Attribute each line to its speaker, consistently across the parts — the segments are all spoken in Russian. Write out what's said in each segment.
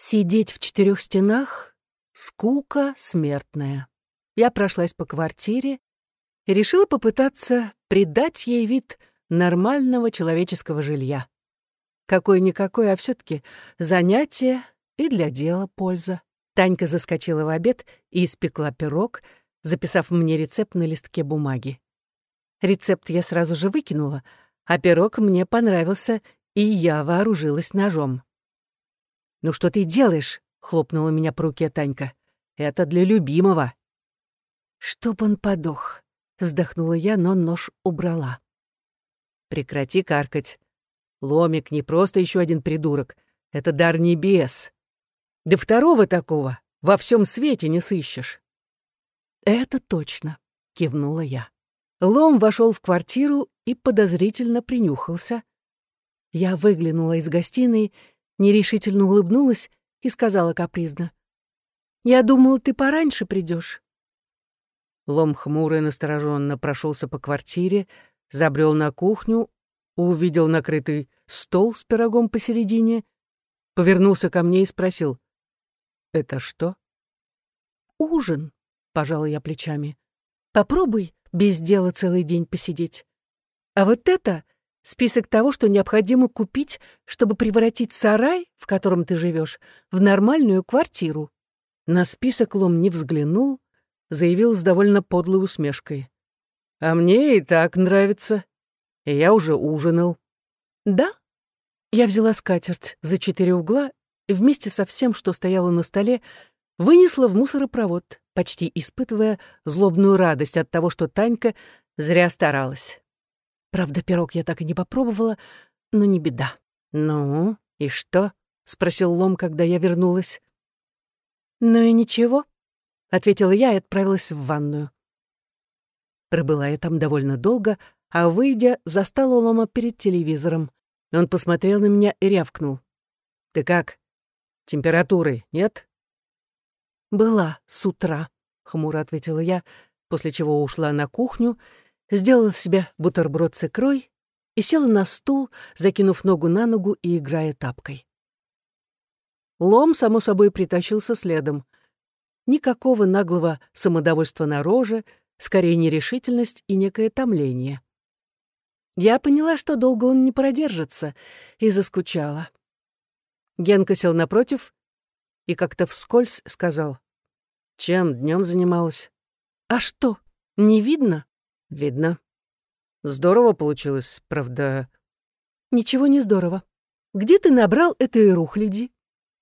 Speaker 1: Сидеть в четырех стенах — скука смертная. Я прошлась по квартире и решила попытаться придать ей вид нормального человеческого жилья. Какое-никакое, а все таки занятие и для дела польза. Танька заскочила в обед и испекла пирог, записав мне рецепт на листке бумаги. Рецепт я сразу же выкинула, а пирог мне понравился, и я вооружилась ножом. «Ну что ты делаешь?» — хлопнула меня по руке Танька. «Это для любимого». «Чтоб он подох», — вздохнула я, но нож убрала. «Прекрати каркать. Ломик не просто еще один придурок. Это дар небес. Да второго такого во всем свете не сыщешь». «Это точно», — кивнула я. Лом вошел в квартиру и подозрительно принюхался. Я выглянула из гостиной нерешительно улыбнулась и сказала капризно. «Я думал, ты пораньше придешь. Лом хмуро и настороженно прошелся по квартире, забрел на кухню, увидел накрытый стол с пирогом посередине, повернулся ко мне и спросил. «Это что?» «Ужин», — пожала я плечами. «Попробуй без дела целый день посидеть. А вот это Список того, что необходимо купить, чтобы превратить сарай, в котором ты живешь, в нормальную квартиру. На список Лом не взглянул, заявил с довольно подлой усмешкой. «А мне и так нравится. И я уже ужинал». «Да?» Я взяла скатерть за четыре угла и вместе со всем, что стояло на столе, вынесла в мусоропровод, почти испытывая злобную радость от того, что Танька зря старалась. Правда, пирог я так и не попробовала, но не беда. «Ну, и что?» — спросил Лом, когда я вернулась. «Ну и ничего», — ответила я и отправилась в ванную. Пробыла я там довольно долго, а, выйдя, застала Лома перед телевизором. Он посмотрел на меня и рявкнул. «Ты как? Температуры нет?» «Была с утра», — хмуро ответила я, после чего ушла на кухню сделала себе бутерброд с икрой и села на стул, закинув ногу на ногу и играя тапкой. Лом, само собой, притащился следом. Никакого наглого самодовольства на роже, скорее нерешительность и некое томление. Я поняла, что долго он не продержится, и заскучала. Генка сел напротив и как-то вскользь сказал. «Чем днем занималась?» «А что, не видно?» Видно. Здорово получилось, правда. Ничего не здорово. Где ты набрал этой рухляди?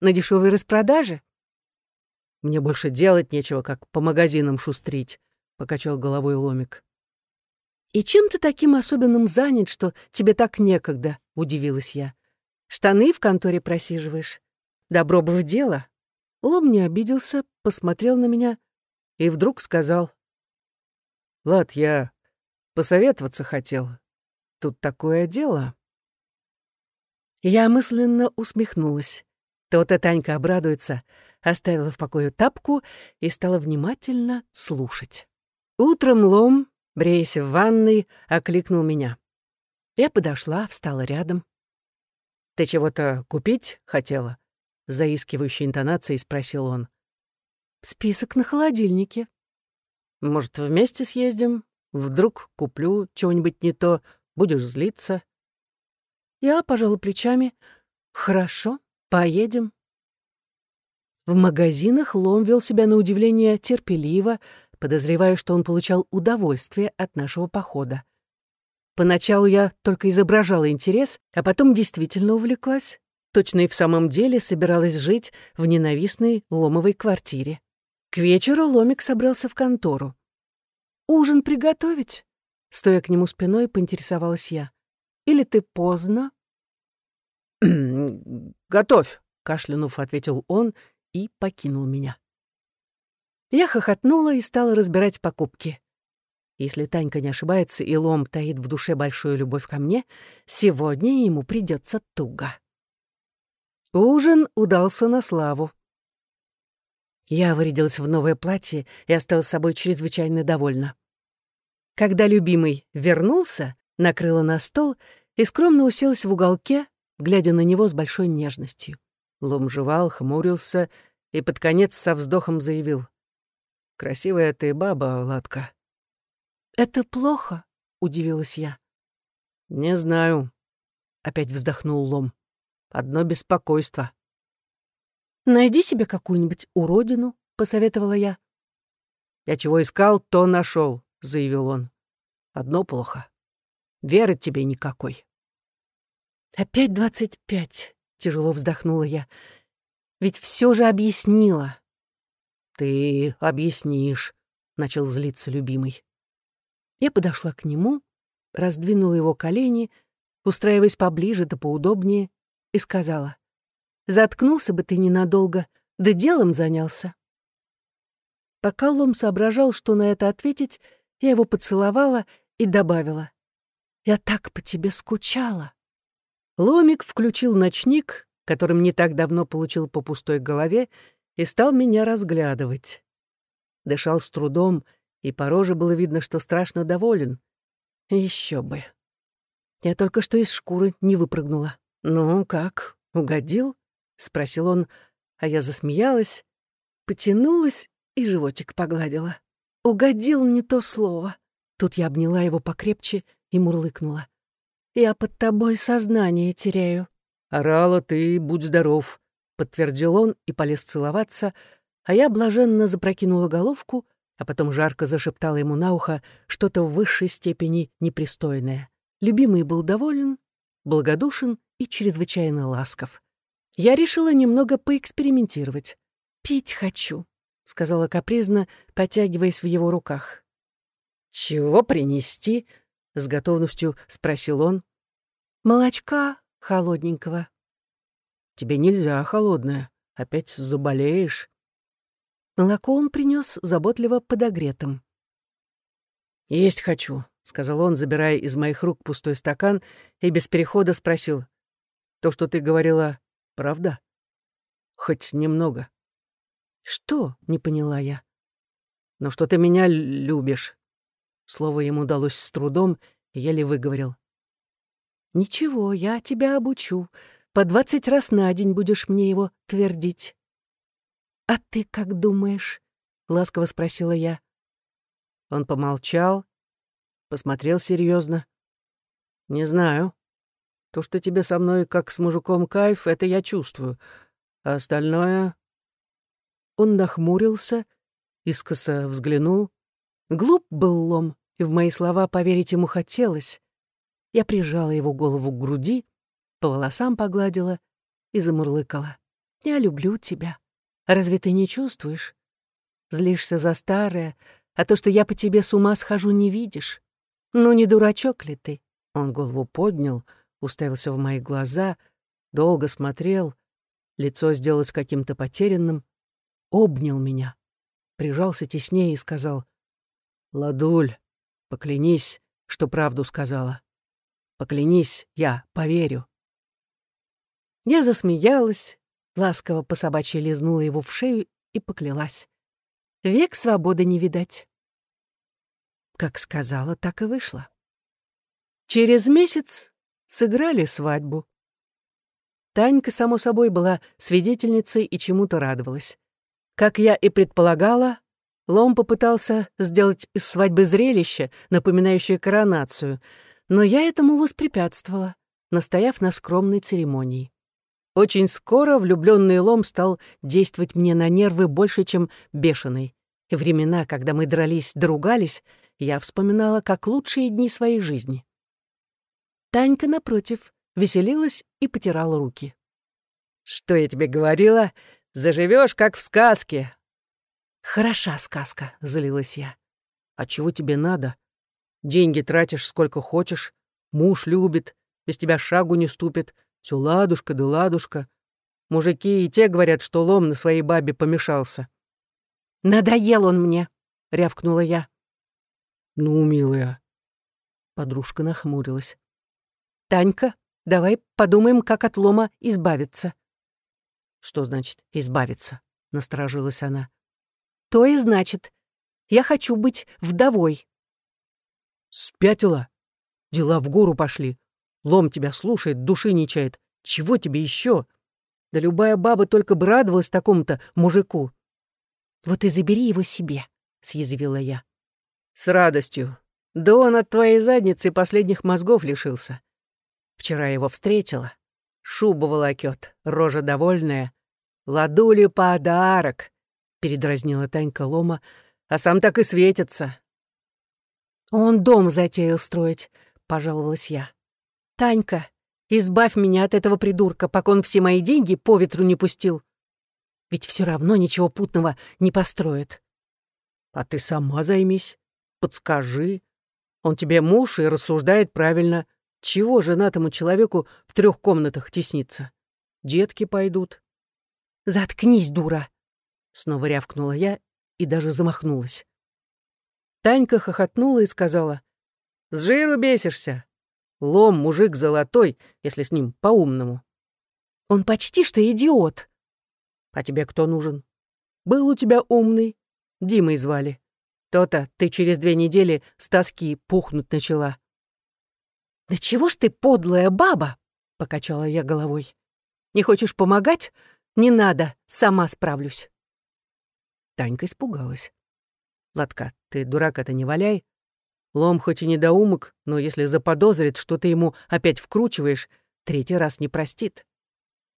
Speaker 1: На дешевой распродаже? Мне больше делать нечего, как по магазинам шустрить, покачал головой Ломик. И чем ты таким особенным занят, что тебе так некогда? удивилась я. Штаны в конторе просиживаешь. Добро бы в дело. Лом не обиделся, посмотрел на меня и вдруг сказал. «Лад, я Посоветоваться хотел. Тут такое дело. Я мысленно усмехнулась. То-то Танька обрадуется, оставила в покое тапку и стала внимательно слушать. Утром Лом, бреясь в ванной, окликнул меня. Я подошла, встала рядом. «Ты чего-то купить хотела?» — заискивающей интонацией спросил он. «Список на холодильнике». «Может, вместе съездим? Вдруг куплю чего-нибудь не то, будешь злиться. Я пожала плечами. Хорошо, поедем. В магазинах Лом вел себя на удивление терпеливо, подозревая, что он получал удовольствие от нашего похода. Поначалу я только изображала интерес, а потом действительно увлеклась. Точно и в самом деле собиралась жить в ненавистной Ломовой квартире. К вечеру Ломик собрался в контору. «Ужин приготовить?» Стоя к нему спиной, поинтересовалась я. «Или ты поздно?» «Готовь», — кашлянув, ответил он и покинул меня. Я хохотнула и стала разбирать покупки. Если Танька не ошибается, и Лом таит в душе большую любовь ко мне, сегодня ему придется туго. Ужин удался на славу. Я вырядилась в новое платье и осталась собой чрезвычайно довольна. Когда любимый вернулся, накрыла на стол и скромно уселась в уголке, глядя на него с большой нежностью. Лом жевал, хмурился и под конец со вздохом заявил. «Красивая ты баба, Ладка». «Это плохо?» — удивилась я. «Не знаю», — опять вздохнул Лом. «Одно беспокойство». «Найди себе какую-нибудь уродину», — посоветовала я. «Я чего искал, то нашел», — заявил он. «Одно плохо. Веры тебе никакой». «Опять двадцать пять», — тяжело вздохнула я. «Ведь все же объяснила». «Ты объяснишь», — начал злиться любимый. Я подошла к нему, раздвинула его колени, устраиваясь поближе да поудобнее, и сказала, «Заткнулся бы ты ненадолго, да делом занялся». Пока Лом соображал, что на это ответить, я его поцеловала и добавила, «Я так по тебе скучала». Ломик включил ночник, которым не так давно получил по пустой голове, и стал меня разглядывать. Дышал с трудом, и по роже было видно, что страшно доволен. Еще бы. Я только что из шкуры не выпрыгнула. «Ну, как, угодил?» — спросил он, а я засмеялась, потянулась и животик погладила. «Угодил не то слово». Тут я обняла его покрепче и мурлыкнула. Я под тобой сознание теряю». «Орала ты, будь здоров», — подтвердил он и полез целоваться, а я блаженно запрокинула головку, а потом жарко зашептала ему на ухо что-то в высшей степени непристойное. Любимый был доволен, благодушен и чрезвычайно ласков. Я решила немного поэкспериментировать. «Пить хочу», — сказала капризно, потягиваясь в его руках. «Чего принести?» с готовностью спросил он. «Молочка холодненького». «Тебе нельзя холодное, опять заболеешь». Молоко он принес заботливо подогретым. «Есть хочу», — сказал он, забирая из моих рук пустой стакан и без перехода спросил. «То, что ты говорила, правда? Хоть немного». «Что?» — не поняла я. «Ну, что ты меня любишь. Слово ему далось с трудом, и еле выговорил. «Ничего, я тебя обучу. По двадцать раз на день будешь мне его твердить». «А ты как думаешь?» — ласково спросила я. Он помолчал, посмотрел серьезно. «Не знаю. То, что тебе со мной как с мужиком кайф, это я чувствую. А остальное...» Он нахмурился, искоса взглянул, Глуп был лом, и в мои слова поверить ему хотелось. Я прижала его голову к груди, по волосам погладила и замурлыкала. «Я люблю тебя. Разве ты не чувствуешь? Злишься за старое, а то, что я по тебе с ума схожу, не видишь. Ну, не дурачок ли ты?» Он голову поднял, уставился в мои глаза, долго смотрел, лицо сделалось каким-то потерянным, обнял меня, прижался теснее и сказал — «Ладуль, поклянись, что правду сказала. Поклянись, я поверю». Я засмеялась, ласково по собачьи лизнула его в шею и поклялась. Век свободы не видать. Как сказала, так и вышло. Через месяц сыграли свадьбу. Танька, само собой, была свидетельницей и чему-то радовалась. Как я и предполагала, Лом попытался сделать из свадьбы зрелище, напоминающее коронацию, но я этому воспрепятствовала, настояв на скромной церемонии. Очень скоро влюбленный Лом стал действовать мне на нервы больше, чем бешеный. И времена, когда мы дрались, доругались, я вспоминала как лучшие дни своей жизни. Танька, напротив, веселилась и потирала руки. «Что я тебе говорила? Заживешь, как в сказке, «Хороша сказка», — злилась я. «А чего тебе надо? Деньги тратишь сколько хочешь, муж любит, без тебя шагу не ступит, все ладушка да ладушка. Мужики и те говорят, что лом на своей бабе помешался». «Надоел он мне», — рявкнула я. «Ну, милая». Подружка нахмурилась. «Танька, давай подумаем, как от лома избавиться». «Что значит «избавиться»?» — насторожилась она то и значит. Я хочу быть вдовой». «Спятила? Дела в гору пошли. Лом тебя слушает, души не чает. Чего тебе еще? Да любая баба только бы радовалась такому-то мужику.
Speaker 2: «Вот и забери его себе», — съязвила я.
Speaker 1: «С радостью. Да он от твоей задницы последних мозгов лишился. Вчера его встретила. Шуба волокёт, рожа довольная. Ладули подарок», — передразнила Танька Лома, «а сам так и светится».
Speaker 2: «Он дом затеял строить», — пожаловалась я. «Танька, Избавь меня от этого придурка, пока он все мои деньги по ветру не пустил. Ведь все равно ничего путного не построит.
Speaker 1: А ты сама займись, подскажи. Он тебе муж и рассуждает правильно. Чего женатому человеку в трех комнатах тесниться? Детки пойдут.
Speaker 2: Заткнись, дура! Снова рявкнула я и даже замахнулась.
Speaker 1: Танька хохотнула и сказала, «С жиру бесишься. Лом мужик золотой, если с ним по-умному.
Speaker 2: Он почти что идиот.
Speaker 1: А тебе кто нужен? Был у тебя умный. Димой звали. То-то ты через две недели с тоски пухнуть начала.
Speaker 2: «Да чего ж ты подлая баба?» — покачала я головой. «Не хочешь помогать? Не надо, сама справлюсь».
Speaker 1: Танька испугалась. «Ладка, ты дурак это не валяй. Лом хоть и недоумок, но если заподозрит, что ты ему опять вкручиваешь, третий раз не простит.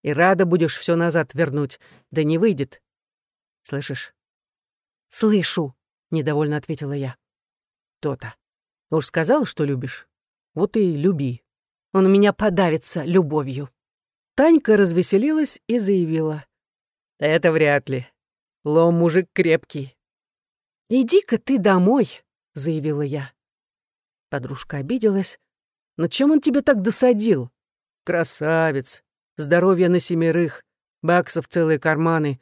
Speaker 1: И рада будешь все назад вернуть, да не выйдет. Слышишь?
Speaker 2: «Слышу», — недовольно ответила я.
Speaker 1: «То-то. Уж сказал, что любишь. Вот и люби.
Speaker 2: Он у меня подавится любовью».
Speaker 1: Танька развеселилась и заявила. «Это вряд ли. Лом мужик крепкий».
Speaker 2: «Иди-ка ты домой», — заявила я.
Speaker 1: Подружка обиделась. «Но чем он тебе так досадил? Красавец, здоровье на семерых, баксов целые карманы.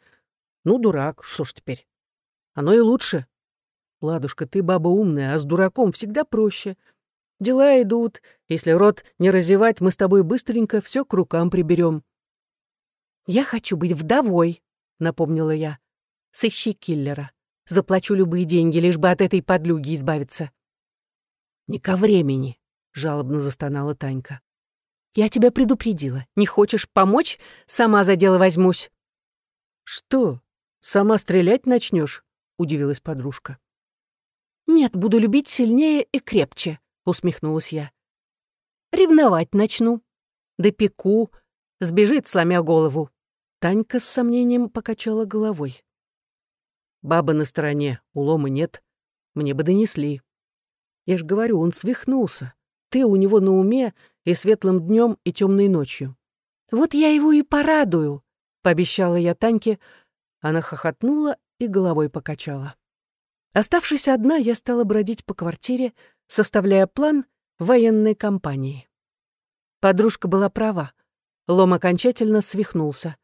Speaker 1: Ну, дурак, что ж теперь? Оно и лучше. Ладушка, ты баба умная, а с дураком всегда проще. Дела идут. Если рот не разевать, мы с тобой быстренько все к рукам приберем.
Speaker 2: «Я хочу быть вдовой», — напомнила я. «Сыщи киллера. Заплачу любые деньги, лишь бы от этой подлюги избавиться».
Speaker 1: «Не ко времени», — жалобно застонала Танька.
Speaker 2: «Я тебя предупредила. Не хочешь помочь? Сама за дело возьмусь».
Speaker 1: «Что, сама стрелять начнешь? удивилась подружка.
Speaker 2: «Нет, буду любить сильнее и крепче», — усмехнулась я. «Ревновать начну. Допеку. Сбежит, сломя голову».
Speaker 1: Танька с сомнением покачала головой. «Баба на стороне, улома нет. Мне бы донесли». Я ж говорю, он свихнулся. Ты у него на уме и светлым днем, и темной ночью.
Speaker 2: Вот я его и порадую, пообещала я Таньке.
Speaker 1: Она хохотнула и головой покачала. Оставшись одна, я стала бродить по квартире, составляя план военной кампании. Подружка была права. Лом окончательно свихнулся.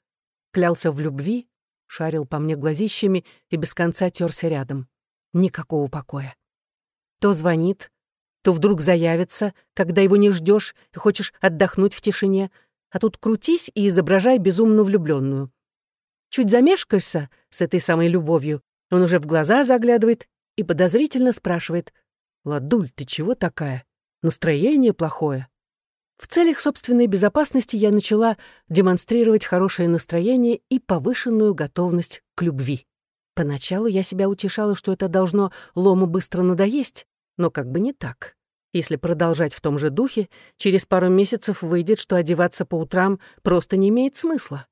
Speaker 1: Клялся в любви, шарил по мне глазищами и без конца терся рядом. Никакого покоя. То звонит, то вдруг заявится, когда его не ждешь и хочешь отдохнуть в тишине, а тут крутись и изображай безумно влюбленную. Чуть замешкаешься с этой самой любовью, он уже в глаза заглядывает и подозрительно спрашивает, «Ладуль, ты чего такая? Настроение плохое?» В целях собственной безопасности я начала демонстрировать хорошее настроение и повышенную готовность к любви. Поначалу я себя утешала, что это должно Лому быстро надоесть, но как бы не так. Если продолжать в том же духе, через пару месяцев выйдет, что одеваться по утрам просто не имеет смысла.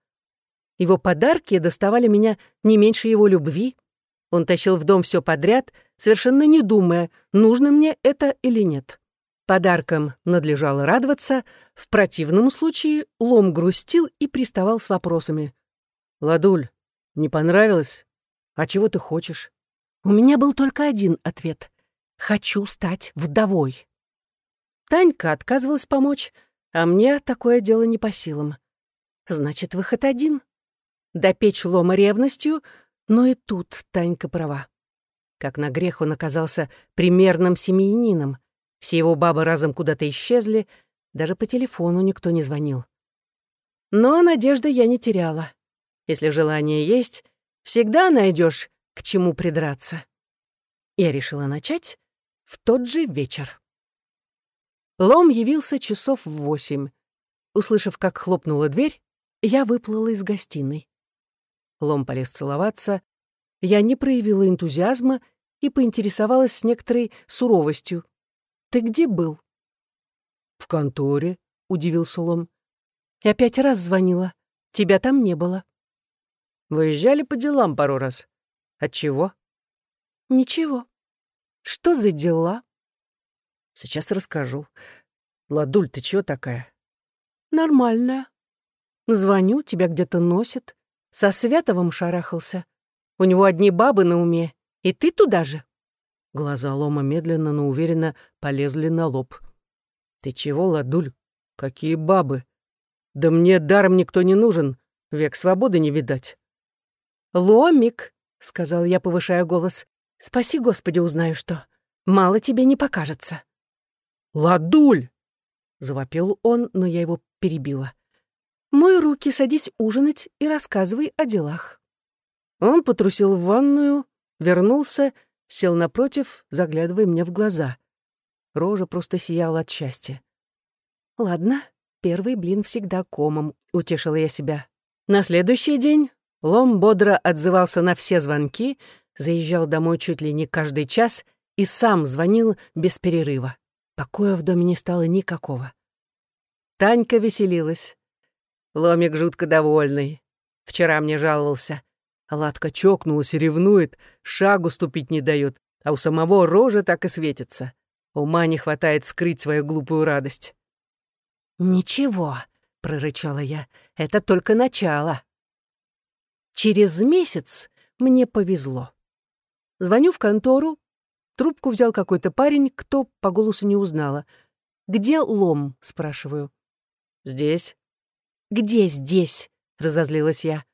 Speaker 1: Его подарки доставали меня не меньше его любви. Он тащил в дом все подряд, совершенно не думая, нужно мне это или нет. Подаркам надлежало радоваться, в противном случае лом грустил и приставал с вопросами. «Ладуль, не понравилось? А чего ты хочешь?» У меня был только один ответ. Хочу стать вдовой. Танька отказывалась помочь, а мне такое дело не по силам. Значит, выход один. Допечь лома ревностью, но и тут Танька права. Как на грех он оказался примерным семьянином. Все его бабы разом куда-то исчезли, даже по телефону никто не звонил. Но надежды я не теряла. Если желание есть, всегда найдешь к чему придраться. Я решила начать в тот же вечер. Лом явился часов в восемь. Услышав, как хлопнула дверь, Я выплыла из гостиной. Лом полез целоваться. Я не проявила энтузиазма и поинтересовалась с некоторой суровостью. «Ты где был?»
Speaker 2: «В конторе», — удивился Лом.
Speaker 1: «Я пять раз звонила. Тебя там не было».
Speaker 2: «Выезжали по делам пару раз. Отчего?»
Speaker 1: «Ничего. Что за дела?»
Speaker 2: «Сейчас расскажу. Ладуль, ты чего такая?»
Speaker 1: «Нормальная. Звоню, тебя где-то носит. Со Святовым шарахался. У него одни бабы на уме. И ты туда же?»
Speaker 2: Глаза Лома медленно, но уверенно полезли на лоб. «Ты чего, Ладуль? Какие бабы? Да мне даром никто не нужен. Век свободы не видать».
Speaker 1: «Ломик», — сказал я, повышая голос, — «спаси, Господи, узнаю что. Мало тебе не покажется».
Speaker 2: «Ладуль!»
Speaker 1: — завопил он, но я его перебила. «Мой руки, садись ужинать и рассказывай о делах». Он потрусил в ванную, вернулся, сел напротив, заглядывая мне в глаза. Рожа просто сияла от счастья. «Ладно, первый блин всегда комом», — утешила я себя. На следующий день Лом бодро отзывался на все звонки, заезжал домой чуть ли не каждый час и сам звонил без перерыва. Покоя в доме не стало никакого. Танька веселилась. Ломик жутко довольный. Вчера мне жаловался. Ладка чокнулась и ревнует, шагу ступить не дает, а у самого рожа так и светится. Ума не хватает скрыть свою глупую радость. «Ничего», — прорычала я, — «это только начало». Через месяц мне повезло. Звоню в контору, трубку взял какой-то парень, кто по голосу не узнала. «Где лом?» — спрашиваю.
Speaker 2: «Здесь».
Speaker 1: «Где здесь?» — разозлилась я.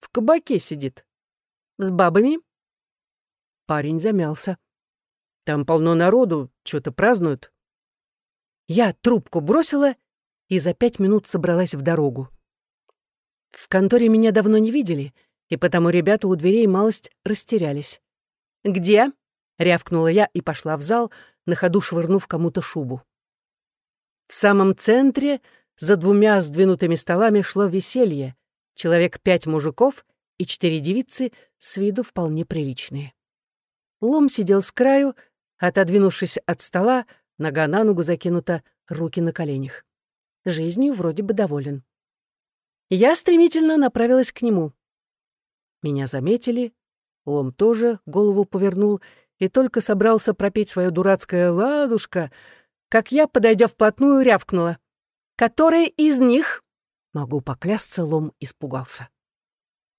Speaker 2: «В кабаке сидит».
Speaker 1: «С бабами?»
Speaker 2: Парень замялся. «Там полно народу, что-то празднуют».
Speaker 1: Я трубку бросила и за пять минут собралась в дорогу. В конторе меня давно не видели, и потому ребята у дверей малость растерялись. «Где?» — рявкнула я и пошла в зал, на ходу швырнув кому-то шубу. В самом центре за двумя сдвинутыми столами шло веселье. Человек пять мужиков и четыре девицы с виду вполне приличные. Лом сидел с краю, отодвинувшись от стола, нога на ногу закинута, руки на коленях. Жизнью вроде бы доволен. Я стремительно направилась к нему. Меня заметили, Лом тоже голову повернул и только собрался пропеть свое дурацкое «ладушка», как я, подойдя вплотную, рявкнула. Которая из них?» Могу поклясться, Лом испугался.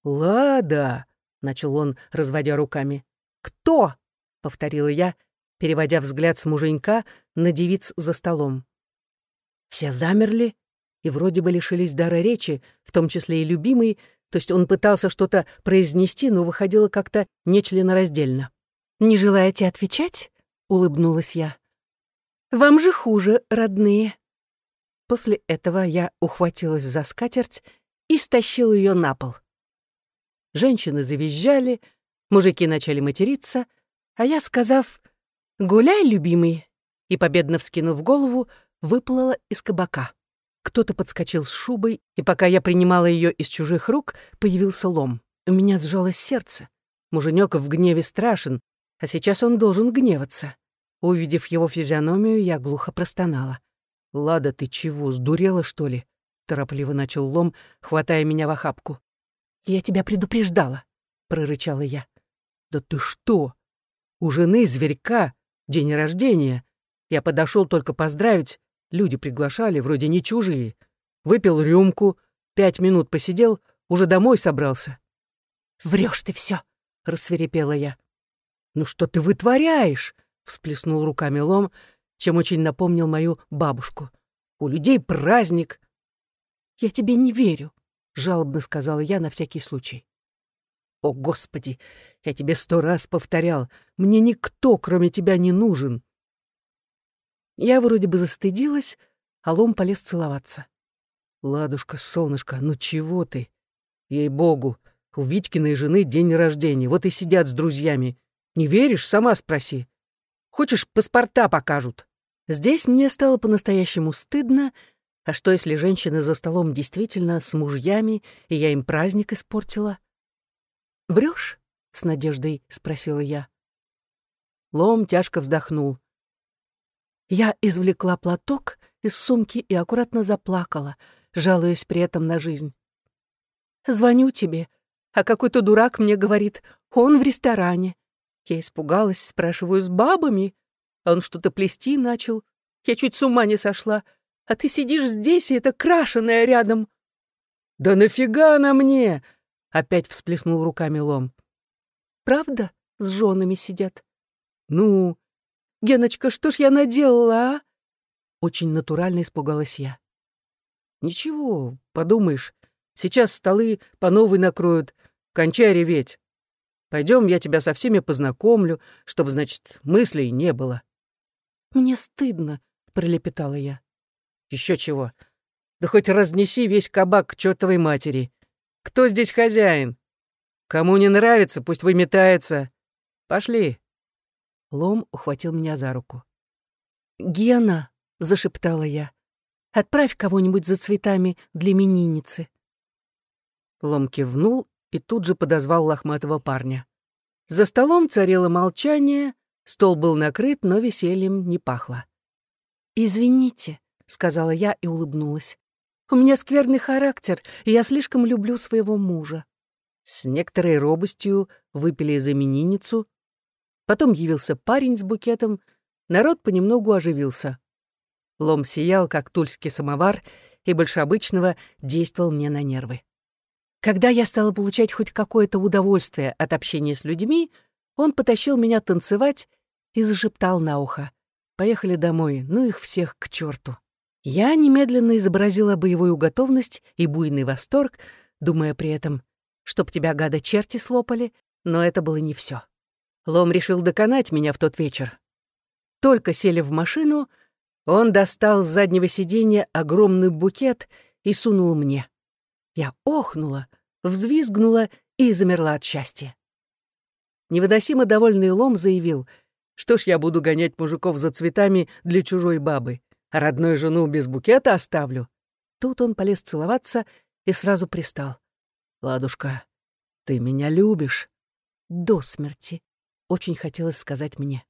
Speaker 2: «Лада!» — начал он, разводя руками.
Speaker 1: «Кто?» — повторила я, переводя взгляд с муженька на девиц за столом. Все замерли и вроде бы лишились дара речи, в том числе и любимый, то есть он пытался что-то произнести, но выходило как-то нечленораздельно. «Не желаете отвечать?» — улыбнулась я. «Вам же хуже, родные». После этого я ухватилась за скатерть и стащила ее на пол. Женщины завизжали, мужики начали материться, а я, сказав «Гуляй, любимый», и, победно вскинув голову, выплыла из кабака. Кто-то подскочил с шубой, и пока я принимала ее из чужих рук, появился лом. У меня сжалось сердце. Муженек в гневе страшен, а сейчас он должен гневаться. Увидев его физиономию, я глухо простонала.
Speaker 2: «Лада, ты чего, сдурела, что ли?» — торопливо начал лом, хватая меня в охапку.
Speaker 1: «Я тебя предупреждала», — прорычала я.
Speaker 2: «Да ты что? У жены зверька день рождения. Я подошел только поздравить. Люди приглашали, вроде не чужие. Выпил рюмку, пять минут посидел, уже домой собрался».
Speaker 1: Врешь ты все, рассверепела я.
Speaker 2: «Ну что ты вытворяешь?» — всплеснул руками лом, чем очень напомнил мою бабушку. «У людей праздник».
Speaker 1: «Я тебе не верю», — жалобно сказала я на всякий случай.
Speaker 2: «О, Господи, я тебе сто раз повторял, мне никто, кроме тебя, не нужен».
Speaker 1: Я вроде бы застыдилась, а Лом полез целоваться.
Speaker 2: «Ладушка, солнышко, ну чего ты? Ей-богу, у Витькиной жены день рождения, вот и сидят с друзьями. Не веришь, сама спроси. Хочешь, паспорта покажут?»
Speaker 1: Здесь мне стало по-настоящему стыдно, А что, если женщины за столом действительно с мужьями, и я им праздник испортила? Врешь? с надеждой спросила я. Лом тяжко вздохнул. Я извлекла платок из сумки и аккуратно заплакала, жалуясь при этом на жизнь. «Звоню тебе, а какой-то дурак мне говорит, он в ресторане. Я испугалась, спрашиваю, с бабами? А он что-то плести начал. Я чуть с ума не сошла. А ты сидишь здесь, и это крашеное рядом». «Да нафига она мне?» — опять всплеснул руками лом. «Правда, с женами сидят?» «Ну, Геночка, что ж я наделала, а?» Очень натурально испугалась я. «Ничего, подумаешь, сейчас столы по новой накроют, кончай реветь. Пойдем, я тебя со всеми познакомлю, чтобы, значит, мыслей не было». «Мне стыдно», — пролепетала я. Еще чего. Да хоть разнеси весь кабак к чертовой матери. Кто здесь хозяин? Кому не нравится, пусть выметается. Пошли». Лом ухватил меня за руку. «Гена», — зашептала я, — «отправь кого-нибудь за цветами для именинницы». Лом кивнул и тут же подозвал лохматого парня. За столом царило молчание, стол был накрыт, но весельем не пахло. «Извините», — сказала я и улыбнулась. «У меня скверный характер, и я слишком люблю своего мужа». С некоторой робостью выпили за именинницу. Потом явился парень с букетом. Народ понемногу оживился. Лом сиял, как тульский самовар, и больше обычного действовал мне на нервы. Когда я стала получать хоть какое-то удовольствие от общения с людьми, он потащил меня танцевать и зашептал на ухо. «Поехали домой, ну их всех к черту». Я немедленно изобразила боевую готовность и буйный восторг, думая при этом, чтоб тебя, гада, черти слопали, но это было не все. Лом решил доконать меня в тот вечер. Только сели в машину, он достал с заднего сиденья огромный букет и сунул мне. Я охнула, взвизгнула и замерла от счастья. Невыносимо довольный Лом заявил, что ж я буду гонять мужиков за цветами для чужой бабы, родную жену без букета оставлю. Тут он полез целоваться и сразу пристал. «Ладушка, ты меня любишь?» «До смерти», — очень хотелось сказать мне.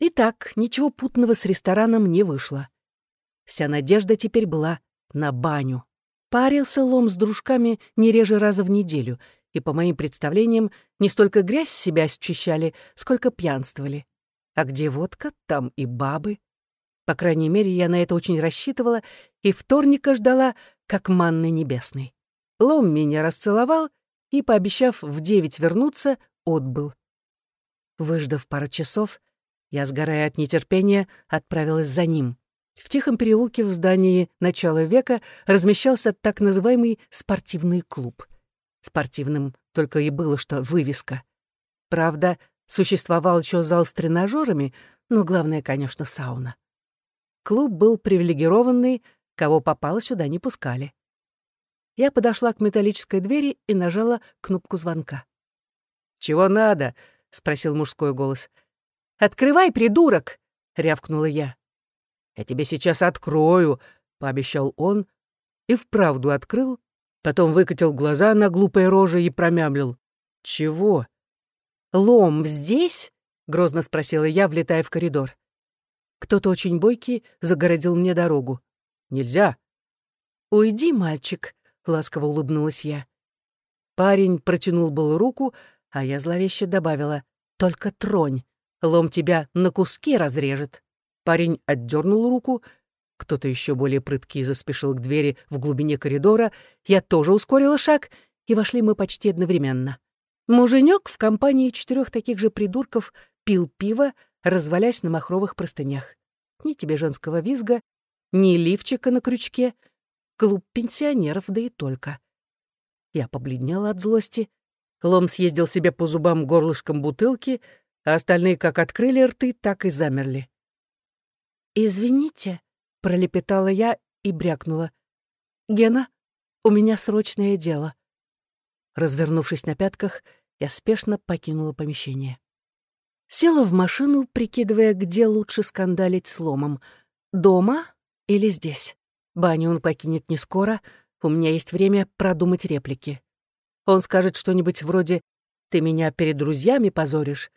Speaker 1: Итак, ничего путного с рестораном не вышло. Вся надежда теперь была на баню. Парился лом с дружками не реже раза в неделю, и, по моим представлениям, не столько грязь с себя счищали, сколько пьянствовали. А где водка, там и бабы. По крайней мере, я на это очень рассчитывала и вторника ждала, как манны небесной. Лом меня расцеловал и, пообещав в девять вернуться, отбыл. Выждав пару часов, я, сгорая от нетерпения, отправилась за ним. В тихом переулке в здании начала века размещался так называемый спортивный клуб. Спортивным только и было что вывеска. Правда, существовал еще зал с тренажерами, но главное, конечно, сауна. Клуб был привилегированный, кого попало сюда не пускали. Я подошла к металлической двери и нажала кнопку звонка. «Чего надо?» — спросил мужской голос. «Открывай, придурок!» — рявкнула я. «Я тебе сейчас открою», — пообещал он, и вправду открыл, потом выкатил глаза на глупой роже и промямлил. «Чего?» «Лом здесь?» — грозно спросила я, влетая в коридор. Кто-то очень бойкий загородил мне дорогу. «Нельзя». «Уйди, мальчик», — ласково улыбнулась я. Парень протянул был руку, а я зловеще добавила «Только тронь, лом тебя на куски разрежет». Парень отдернул руку, кто-то еще более прыткий заспешил к двери в глубине коридора, я тоже ускорила шаг, и вошли мы почти одновременно. Муженек в компании четырех таких же придурков пил пиво, развалясь на махровых простынях. Ни тебе женского визга, ни лифчика на крючке. Клуб пенсионеров, да и только. Я побледнела от злости. Лом съездил себе по зубам горлышком бутылки, а остальные как открыли рты, так и замерли. «Извините», — пролепетала я и брякнула. «Гена, у меня срочное дело». Развернувшись на пятках, я спешно покинула помещение. Села в машину, прикидывая, где лучше скандалить с ломом — дома или здесь.
Speaker 2: Баню он покинет не скоро, у меня есть время продумать реплики. Он скажет что-нибудь вроде «ты меня перед друзьями позоришь»,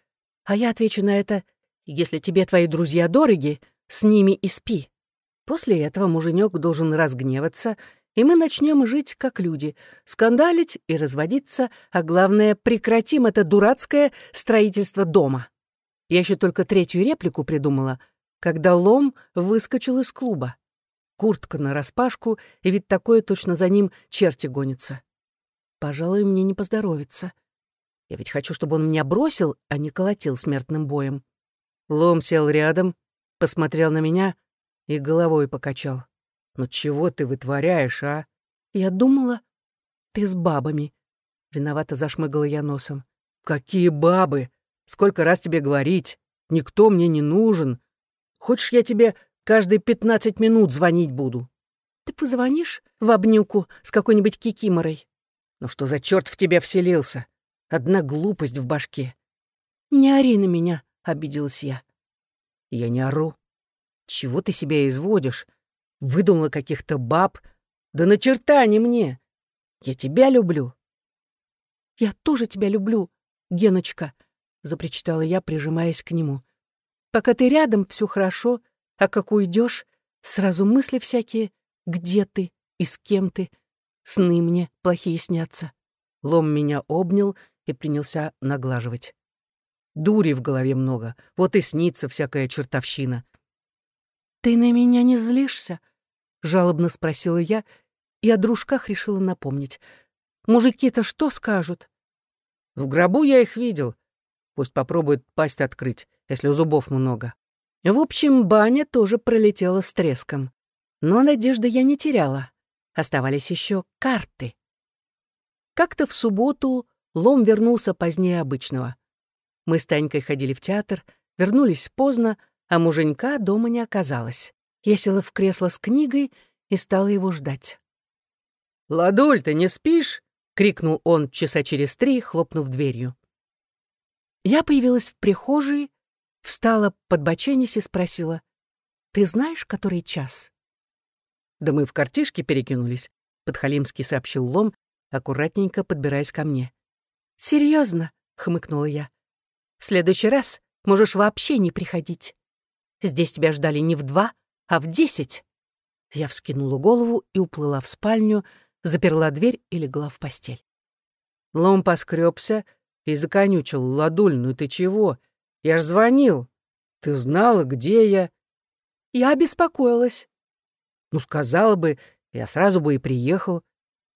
Speaker 2: а я отвечу на это «если тебе твои друзья дороги, с ними и спи». После этого муженек должен разгневаться, и мы начнем жить как люди, скандалить и разводиться, а главное, прекратим это дурацкое строительство дома. Я еще только третью реплику придумала, когда Лом выскочил из клуба. Куртка нараспашку, и ведь такое точно за ним черти гонятся. Пожалуй, мне не поздоровится. Я ведь хочу, чтобы он меня бросил, а не колотил смертным боем. Лом сел рядом, посмотрел на меня и головой покачал. «Ну чего ты вытворяешь, а?» Я думала, ты с бабами. Виновато зашмыгала я носом. «Какие бабы? Сколько раз тебе говорить? Никто мне не нужен. Хочешь, я тебе каждые пятнадцать минут звонить буду?» «Ты позвонишь в обнюку с какой-нибудь кикиморой?» «Ну что за черт в тебя вселился? Одна глупость в башке». «Не ори на меня», — обиделась я. «Я не ору. Чего ты себя изводишь? Выдумала каких-то баб. Да на черта не мне. Я тебя люблю». «Я тоже тебя люблю, Геночка», — запричитала я, прижимаясь к нему. «Пока ты рядом, все хорошо, а как уйдешь, сразу мысли всякие, где ты и с кем ты. Сны мне плохие снятся». Лом меня обнял и принялся наглаживать. Дури в голове много, вот и снится всякая чертовщина. «Ты на меня не злишься?» — жалобно спросила я, и о дружках решила напомнить. «Мужики-то что скажут?» «В гробу я их видел. Пусть попробуют пасть открыть, если зубов много». В общем, баня тоже пролетела с треском. Но надежды я не теряла. Оставались еще карты. Как-то в субботу Лом вернулся позднее обычного. Мы с Танькой ходили в театр, вернулись поздно, а муженька дома не оказалось. Я села в кресло с книгой и стала его ждать. «Ладуль, ты не спишь?» — крикнул он часа через три, хлопнув дверью. Я появилась в прихожей, встала под боченись и спросила, «Ты знаешь, который час?» «Да мы в картишке перекинулись», — подхалимски сообщил Лом, аккуратненько подбираясь ко мне. «Серьезно?» — хмыкнула я. «В следующий раз можешь вообще не приходить». Здесь тебя ждали не в два, а в десять». Я вскинула голову и уплыла в спальню, заперла дверь и легла в постель. Лом поскребся и законючил. «Ладуль, ну ты чего? Я ж звонил. Ты знала, где я?» Я обеспокоилась. «Ну, сказала бы, я сразу бы и приехал.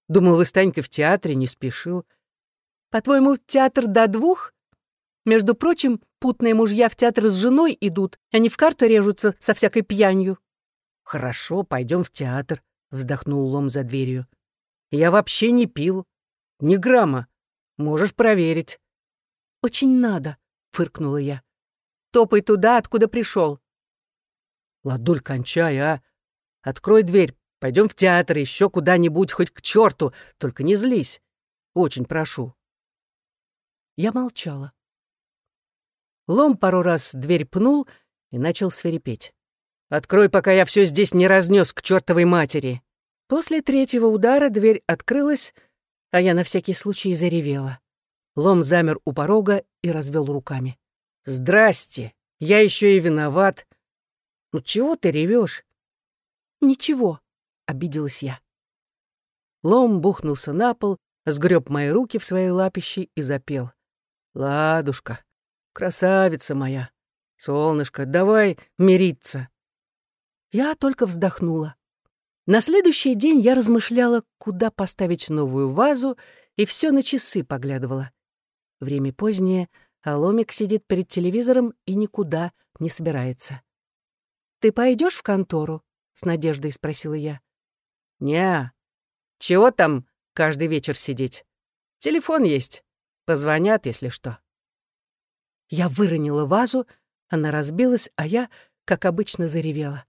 Speaker 2: Думал, вы с Танькой в театре, не спешил. По-твоему, театр до двух? Между прочим, путные мужья в театр с женой идут, а не в карту режутся со всякой пьянью. «Хорошо, пойдем в театр», — вздохнул Лом за дверью. «Я вообще не пил. Ни грамма. Можешь проверить». «Очень надо», — фыркнула я. «Топай туда, откуда пришел. «Ладуль, кончай, а! Открой дверь, пойдем в театр, еще куда-нибудь, хоть к черту, только не злись. Очень прошу». Я молчала. Лом пару раз дверь пнул и начал свирепеть. «Открой, пока я все здесь не разнес к чертовой матери!» После третьего удара дверь открылась, а я на всякий случай заревела. Лом замер у порога и развел руками. «Здрасте! Я еще и виноват! Ну чего ты ревешь? «Ничего», — обиделась я. Лом бухнулся на пол, сгреб мои руки в свои лапищи и запел. «Ладушка, Красавица моя! Солнышко, давай мириться!» Я только вздохнула. На следующий день я размышляла, куда поставить новую вазу, и все на часы поглядывала. Время позднее, а Ломик сидит перед телевизором и никуда не собирается. «Ты пойдешь в контору?» — с надеждой спросила я. «Не, чего там каждый вечер сидеть? Телефон есть. Позвонят, если что». Я выронила вазу, она разбилась, а я, как обычно, заревела.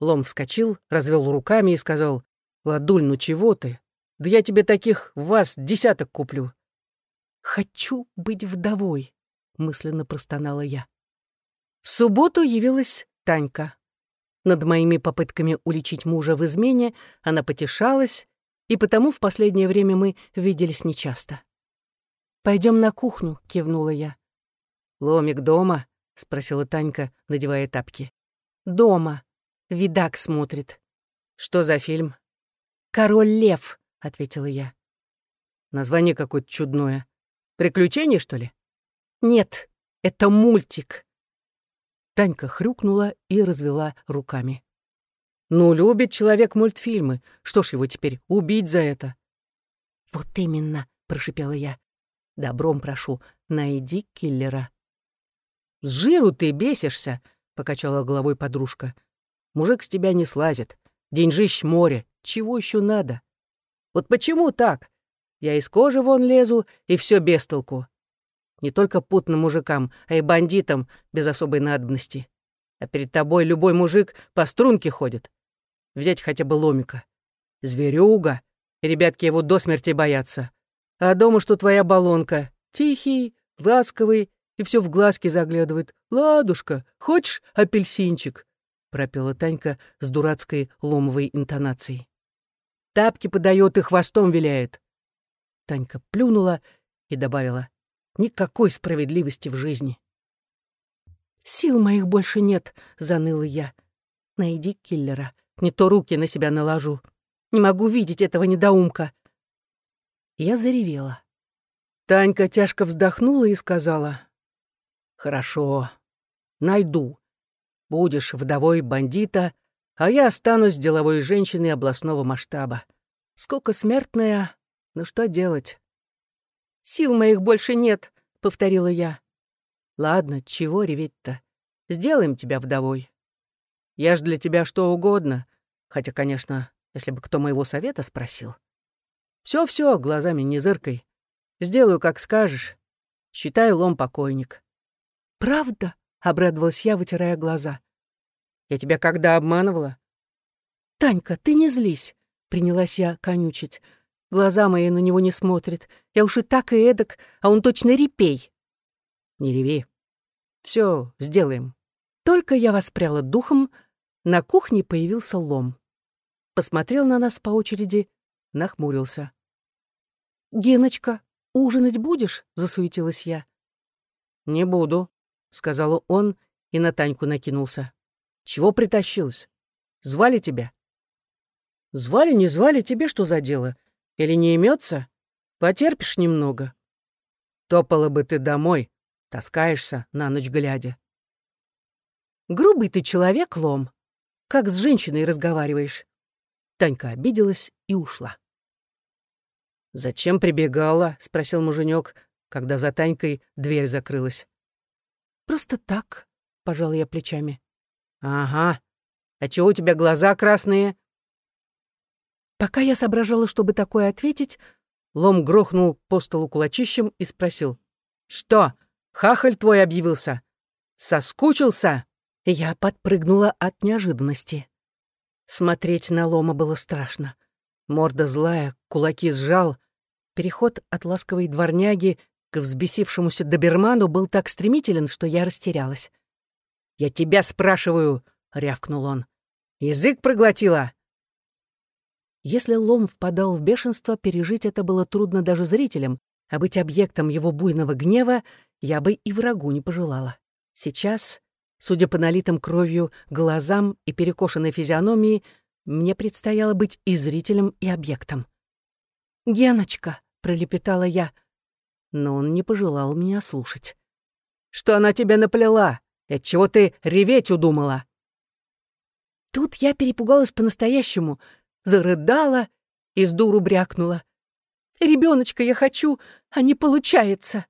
Speaker 2: Лом вскочил, развел руками и сказал, «Ладуль, ну чего ты? Да я тебе таких ваз десяток куплю». «Хочу быть вдовой», — мысленно простонала я. В субботу явилась Танька.
Speaker 1: Над моими попытками уличить мужа в измене она потешалась, и потому в последнее время мы виделись нечасто. Пойдем на кухню», — кивнула я. «Ломик дома?» — спросила Танька, надевая тапки. «Дома. Видак смотрит». «Что за фильм?» «Король лев», — ответила я. Название какое-то чудное. Приключение, что ли? Нет, это мультик. Танька хрюкнула и развела руками. Ну, любит человек мультфильмы. Что ж его теперь, убить за это? Вот именно, прошипела я. Добром прошу, найди киллера. С жиру ты бесишься, покачала головой подружка. Мужик с тебя не слазит. Деньжищ море. Чего еще надо? Вот почему так? Я из кожи вон лезу, и все без толку. Не только путным мужикам, а и бандитам без особой надобности. А перед тобой любой мужик по струнке ходит. Взять хотя бы ломика. Зверюга. Ребятки его до смерти боятся. А дома что твоя баллонка. Тихий, ласковый, и все в глазки заглядывает. «Ладушка, хочешь апельсинчик?» — пропела Танька с дурацкой ломовой интонацией. Тапки подает и хвостом виляет. Танька плюнула и добавила, «Никакой справедливости в жизни». «Сил моих больше нет», — заныла я. «Найди киллера, не то руки на себя наложу. Не могу видеть этого недоумка». Я заревела. Танька тяжко вздохнула и сказала, «Хорошо, найду. Будешь вдовой бандита, а я останусь деловой женщиной областного масштаба. Сколько смертная, ну что делать? «Сил моих больше нет», — повторила я. «Ладно, чего реветь-то? Сделаем тебя вдовой. Я ж для тебя что угодно, хотя, конечно, если бы кто моего совета спросил. Все-все, глазами не зыркой. Сделаю, как скажешь. Считай, лом покойник». «Правда?» — обрадовалась я, вытирая глаза. «Я тебя когда обманывала?» «Танька, ты не злись», — принялась я конючить. Глаза мои на него не смотрят. Я уж и так и эдак, а он точно репей. Не реви. Все, сделаем. Только я воспряла духом, на кухне появился лом. Посмотрел на нас по очереди, нахмурился. «Геночка, ужинать будешь?» — засуетилась я. «Не буду», — сказал он и на Таньку накинулся. «Чего притащилась? Звали тебя?» «Звали, не звали, тебе что за дело? Или не имется? Потерпишь немного. Топала бы ты домой, таскаешься на ночь глядя. Грубый ты человек, Лом. Как с женщиной разговариваешь? Танька обиделась и ушла. «Зачем прибегала?» — спросил муженек, когда за Танькой дверь закрылась. «Просто так», — пожал я плечами. «Ага. А чего у тебя глаза красные?» Пока я соображала, чтобы такое ответить, Лом грохнул по столу кулачищем и спросил. «Что, хахаль твой объявился? Соскучился?» Я подпрыгнула от неожиданности. Смотреть на Лома было страшно. Морда злая, кулаки сжал. Переход от ласковой дворняги взбесившемуся доберману был так стремителен, что я растерялась. «Я тебя спрашиваю!» — рявкнул он. «Язык проглотила!» Если Лом впадал в бешенство, пережить это было трудно даже зрителям, а быть объектом его буйного гнева я бы и врагу не пожелала. Сейчас, судя по налитым кровью глазам и перекошенной физиономии, мне предстояло быть и зрителем, и объектом. «Геночка», — пролепетала я, но он не пожелал меня слушать. «Что она тебя наплела? Отчего ты реветь удумала?» Тут я перепугалась по-настоящему — зарыдала и с дуру брякнула. «Ребёночка я хочу, а не получается!»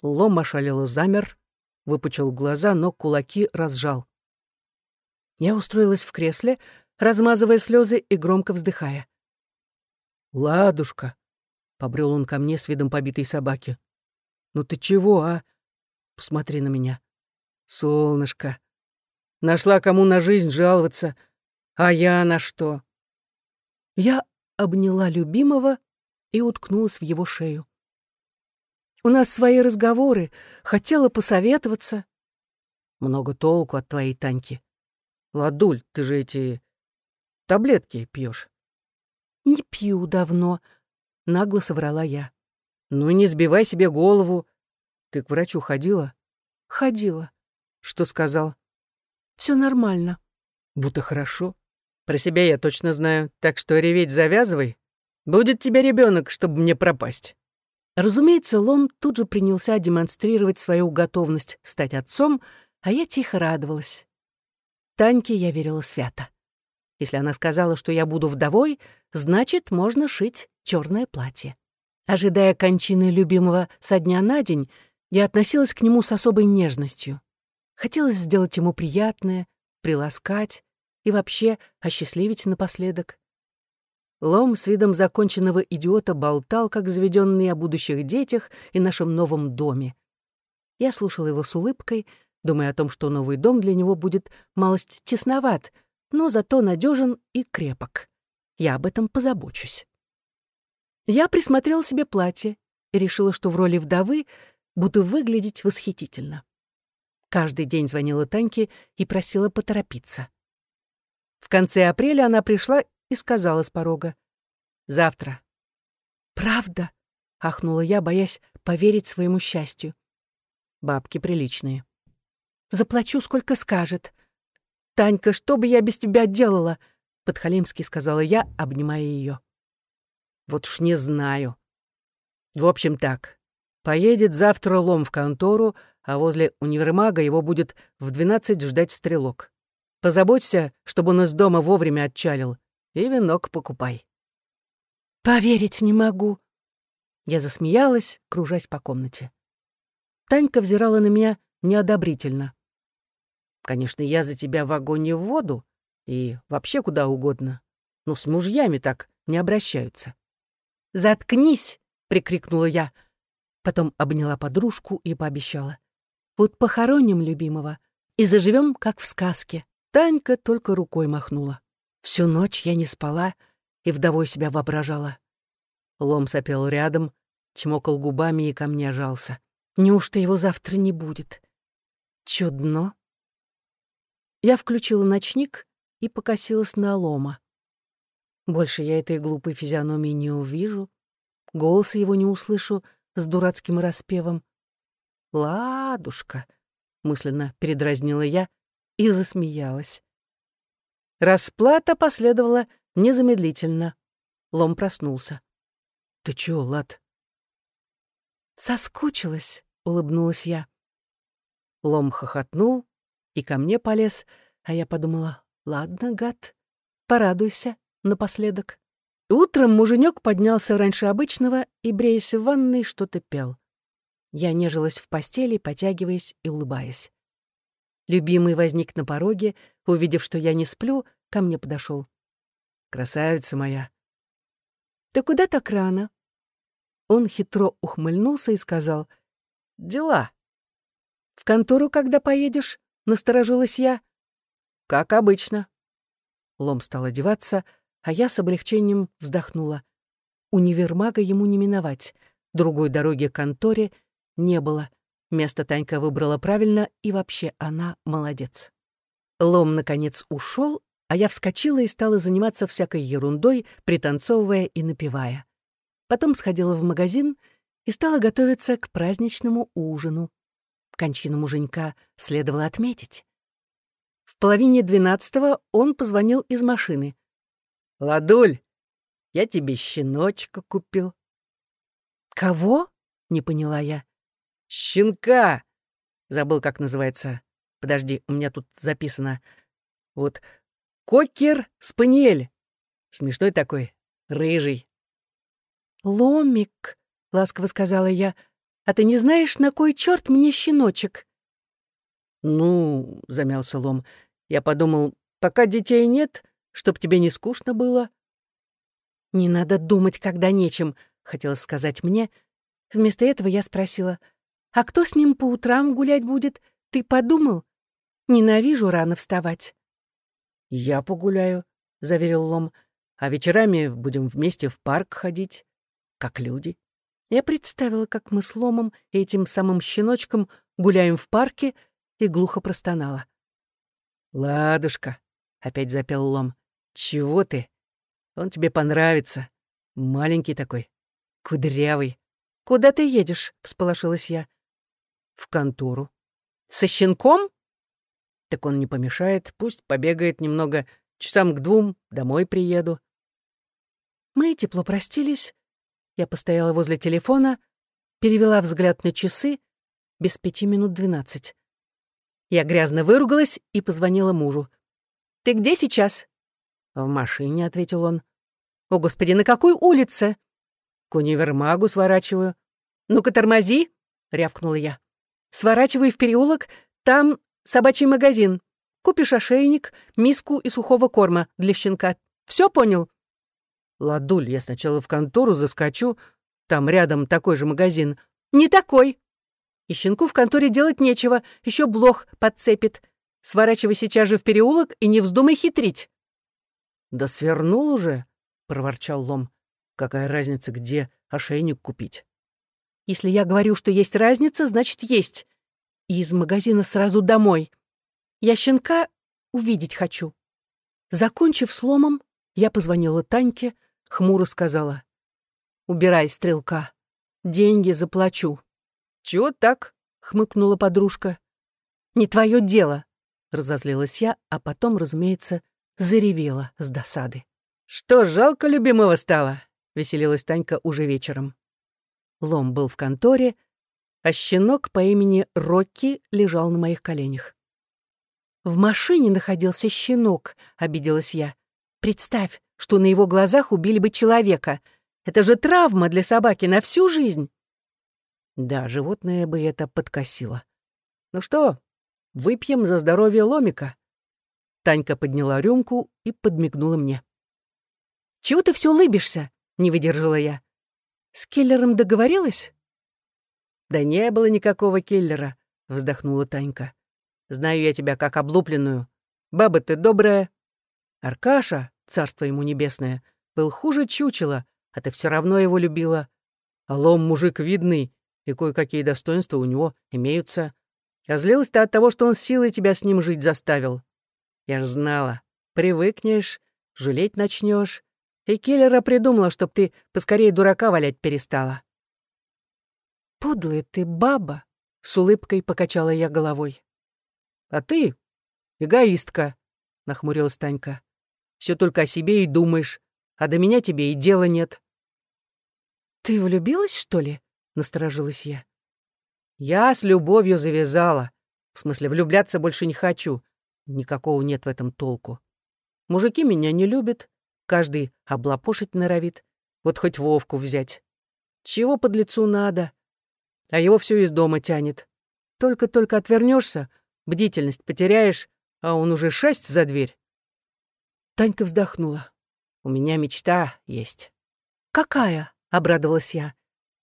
Speaker 1: Лом ошалело замер, выпучил глаза, но кулаки разжал. Я устроилась в кресле, размазывая слезы и громко вздыхая. «Ладушка!» — побрел он ко мне с видом побитой собаки. «Ну ты чего, а? Посмотри на меня. Солнышко! Нашла кому на жизнь жаловаться, а я на что? Я обняла любимого и уткнулась в его шею. У нас свои разговоры, хотела посоветоваться. Много толку от твоей Таньки. Ладуль, ты же эти таблетки пьешь.
Speaker 2: «Не пью давно», — нагло соврала я.
Speaker 1: «Ну не сбивай себе голову. Ты к врачу ходила?»
Speaker 2: «Ходила».
Speaker 1: «Что сказал?»
Speaker 2: Все нормально».
Speaker 1: «Будто хорошо. Про себя я точно знаю, так что реветь завязывай. Будет тебе ребенок, чтобы мне пропасть».
Speaker 2: Разумеется, Лом тут же принялся демонстрировать свою готовность стать отцом, а я тихо радовалась. Таньке я верила свято. Если она сказала, что я буду вдовой, значит, можно шить черное платье. Ожидая кончины любимого со дня на день, я относилась к нему с особой нежностью. Хотелось сделать ему приятное, приласкать и вообще осчастливить напоследок. Лом с видом законченного идиота болтал, как заведенный о будущих детях и нашем новом доме. Я слушала его с улыбкой, думая о том, что новый дом для него будет малость тесноват — но зато надежен и крепок. Я об этом позабочусь. Я присмотрела себе платье и решила, что в роли вдовы буду выглядеть восхитительно. Каждый день звонила Таньке и просила поторопиться. В конце апреля она пришла и сказала с порога. «Завтра». «Правда?» — ахнула я, боясь поверить своему счастью. Бабки приличные. «Заплачу, сколько скажет», «Танька, что бы я без тебя делала?» — подхалимски сказала я, обнимая ее.
Speaker 1: «Вот уж не знаю. В общем так, поедет завтра лом в контору, а возле универмага его будет в двенадцать ждать стрелок. Позаботься, чтобы он из дома вовремя отчалил, и венок покупай».
Speaker 2: «Поверить не могу». Я засмеялась, кружась по комнате. Танька взирала на меня неодобрительно.
Speaker 1: Конечно, я за тебя в огонь и в воду, и вообще куда угодно. Но с мужьями так не обращаются.
Speaker 2: «Заткнись!» — прикрикнула я. Потом обняла подружку и пообещала. «Вот похороним любимого и заживем, как в сказке». Танька только рукой махнула. Всю ночь я не спала и вдовой себя воображала.
Speaker 1: Лом сопел рядом, чмокал губами и ко мне жался.
Speaker 2: Неужто его завтра не будет? Чудно. Я включила ночник и покосилась на лома. Больше я этой глупой физиономии не увижу, голоса его не услышу с дурацким распевом. «Ладушка», — мысленно передразнила я и засмеялась. Расплата последовала незамедлительно. Лом проснулся.
Speaker 1: «Ты чё, Лад?»
Speaker 2: «Соскучилась», — улыбнулась я.
Speaker 1: Лом хохотнул, и ко мне полез, а я подумала, ладно, гад, порадуйся напоследок. Утром муженек поднялся раньше обычного и, бреясь в ванной, что-то пел. Я нежилась в постели, потягиваясь и улыбаясь. Любимый возник на пороге, увидев, что я не сплю, ко мне подошел. «Красавица моя!»
Speaker 2: «Ты куда так рано?»
Speaker 1: Он хитро ухмыльнулся и сказал, «Дела».
Speaker 2: «В контору когда поедешь?» Насторожилась я.
Speaker 1: Как обычно.
Speaker 2: Лом стал одеваться, а я с облегчением вздохнула. Универмага ему не миновать. Другой дороги к конторе не было. Место Танька выбрала правильно, и вообще она молодец. Лом, наконец, ушел, а я вскочила и стала заниматься всякой ерундой, пританцовывая и напевая. Потом сходила в магазин и стала готовиться к праздничному ужину. Кончину муженька следовало отметить. В половине двенадцатого он позвонил из машины.
Speaker 1: «Ладуль, я тебе щеночка купил».
Speaker 2: «Кого?» — не поняла я.
Speaker 1: «Щенка!» Забыл, как называется. Подожди, у меня тут записано. Вот кокер-спаниель. Смешной такой, рыжий.
Speaker 2: «Ломик», — ласково сказала я, а ты не знаешь, на кой черт мне щеночек?»
Speaker 1: «Ну, — замялся Лом, — я подумал, пока детей нет, чтоб тебе не скучно было».
Speaker 2: «Не надо думать, когда нечем», — хотелось сказать мне. Вместо этого я спросила, «А кто с ним по утрам гулять будет? Ты подумал? Ненавижу рано вставать».
Speaker 1: «Я погуляю», — заверил Лом, «а вечерами будем вместе в парк ходить, как люди».
Speaker 2: Я представила, как мы с Ломом и этим самым щеночком гуляем в парке, и глухо простонала.
Speaker 1: «Ладушка», — опять запел Лом, — «чего ты? Он тебе понравится. Маленький такой, кудрявый».
Speaker 2: «Куда ты едешь?» — всполошилась я.
Speaker 1: «В контору».
Speaker 2: «Со щенком?»
Speaker 1: «Так он не помешает, пусть побегает немного, часам к двум, домой приеду».
Speaker 2: Мы тепло простились. Я постояла возле телефона, перевела взгляд на часы, без пяти минут двенадцать. Я грязно выругалась и позвонила мужу. «Ты где сейчас?»
Speaker 1: «В машине», — ответил он.
Speaker 2: «О, Господи, на какой улице?»
Speaker 1: «К универмагу сворачиваю».
Speaker 2: «Ну-ка, тормози», — рявкнула я. «Сворачивай в переулок, там собачий магазин. Купишь ошейник, миску и сухого корма для щенка. Все понял?»
Speaker 1: «Ладуль, я сначала в контору заскочу, там рядом такой же магазин».
Speaker 2: «Не такой. И щенку в конторе делать нечего, еще блох подцепит. Сворачивай сейчас же в переулок и не вздумай хитрить».
Speaker 1: «Да свернул уже», — проворчал Лом. «Какая разница, где ошейник купить?»
Speaker 2: «Если я говорю, что есть разница, значит, есть. И из магазина сразу домой. Я щенка увидеть хочу». Закончив сломом, я позвонила Таньке, хмуро сказала. «Убирай, стрелка. Деньги заплачу».
Speaker 1: «Чего так?» — хмыкнула подружка.
Speaker 2: «Не твое дело», — разозлилась я, а потом, разумеется, заревела с досады.
Speaker 1: «Что, жалко любимого стало?» — веселилась Танька уже вечером.
Speaker 2: Лом был в конторе, а щенок по имени Рокки лежал на моих коленях. «В машине находился щенок», — обиделась я. «Представь, что на его глазах убили бы человека. Это же травма для собаки на всю жизнь».
Speaker 1: Да, животное бы это подкосило. Ну что, выпьем за здоровье ломика? Танька подняла рюмку и подмигнула мне.
Speaker 2: «Чего ты все улыбишься?» — не выдержала я. «С киллером договорилась?»
Speaker 1: «Да не было никакого киллера», — вздохнула Танька. «Знаю я тебя как облупленную. Баба ты добрая. Аркаша, царство ему небесное, был хуже чучела, а ты все равно его любила. А лом мужик видный, и кое-какие достоинства у него имеются. А злилась ты от того, что он силой тебя с ним жить заставил. Я ж знала. Привыкнешь, жалеть начнешь. И киллера придумала, чтоб ты поскорее дурака валять перестала.
Speaker 2: «Подлая ты баба!» — с улыбкой покачала я головой.
Speaker 1: «А ты эгоистка», — нахмурилась Танька. Все только о себе и думаешь, а до меня тебе и дела нет».
Speaker 2: «Ты влюбилась, что ли?» насторожилась я.
Speaker 1: Я с любовью завязала. В смысле, влюбляться больше не хочу. Никакого нет в этом толку. Мужики меня не любят. Каждый облапошить норовит. Вот хоть Вовку взять. Чего под лицу надо? А его все из дома тянет. Только-только отвернешься, бдительность потеряешь, а он уже шесть за дверь. Танька вздохнула. У меня мечта есть.
Speaker 2: «Какая?» — обрадовалась я.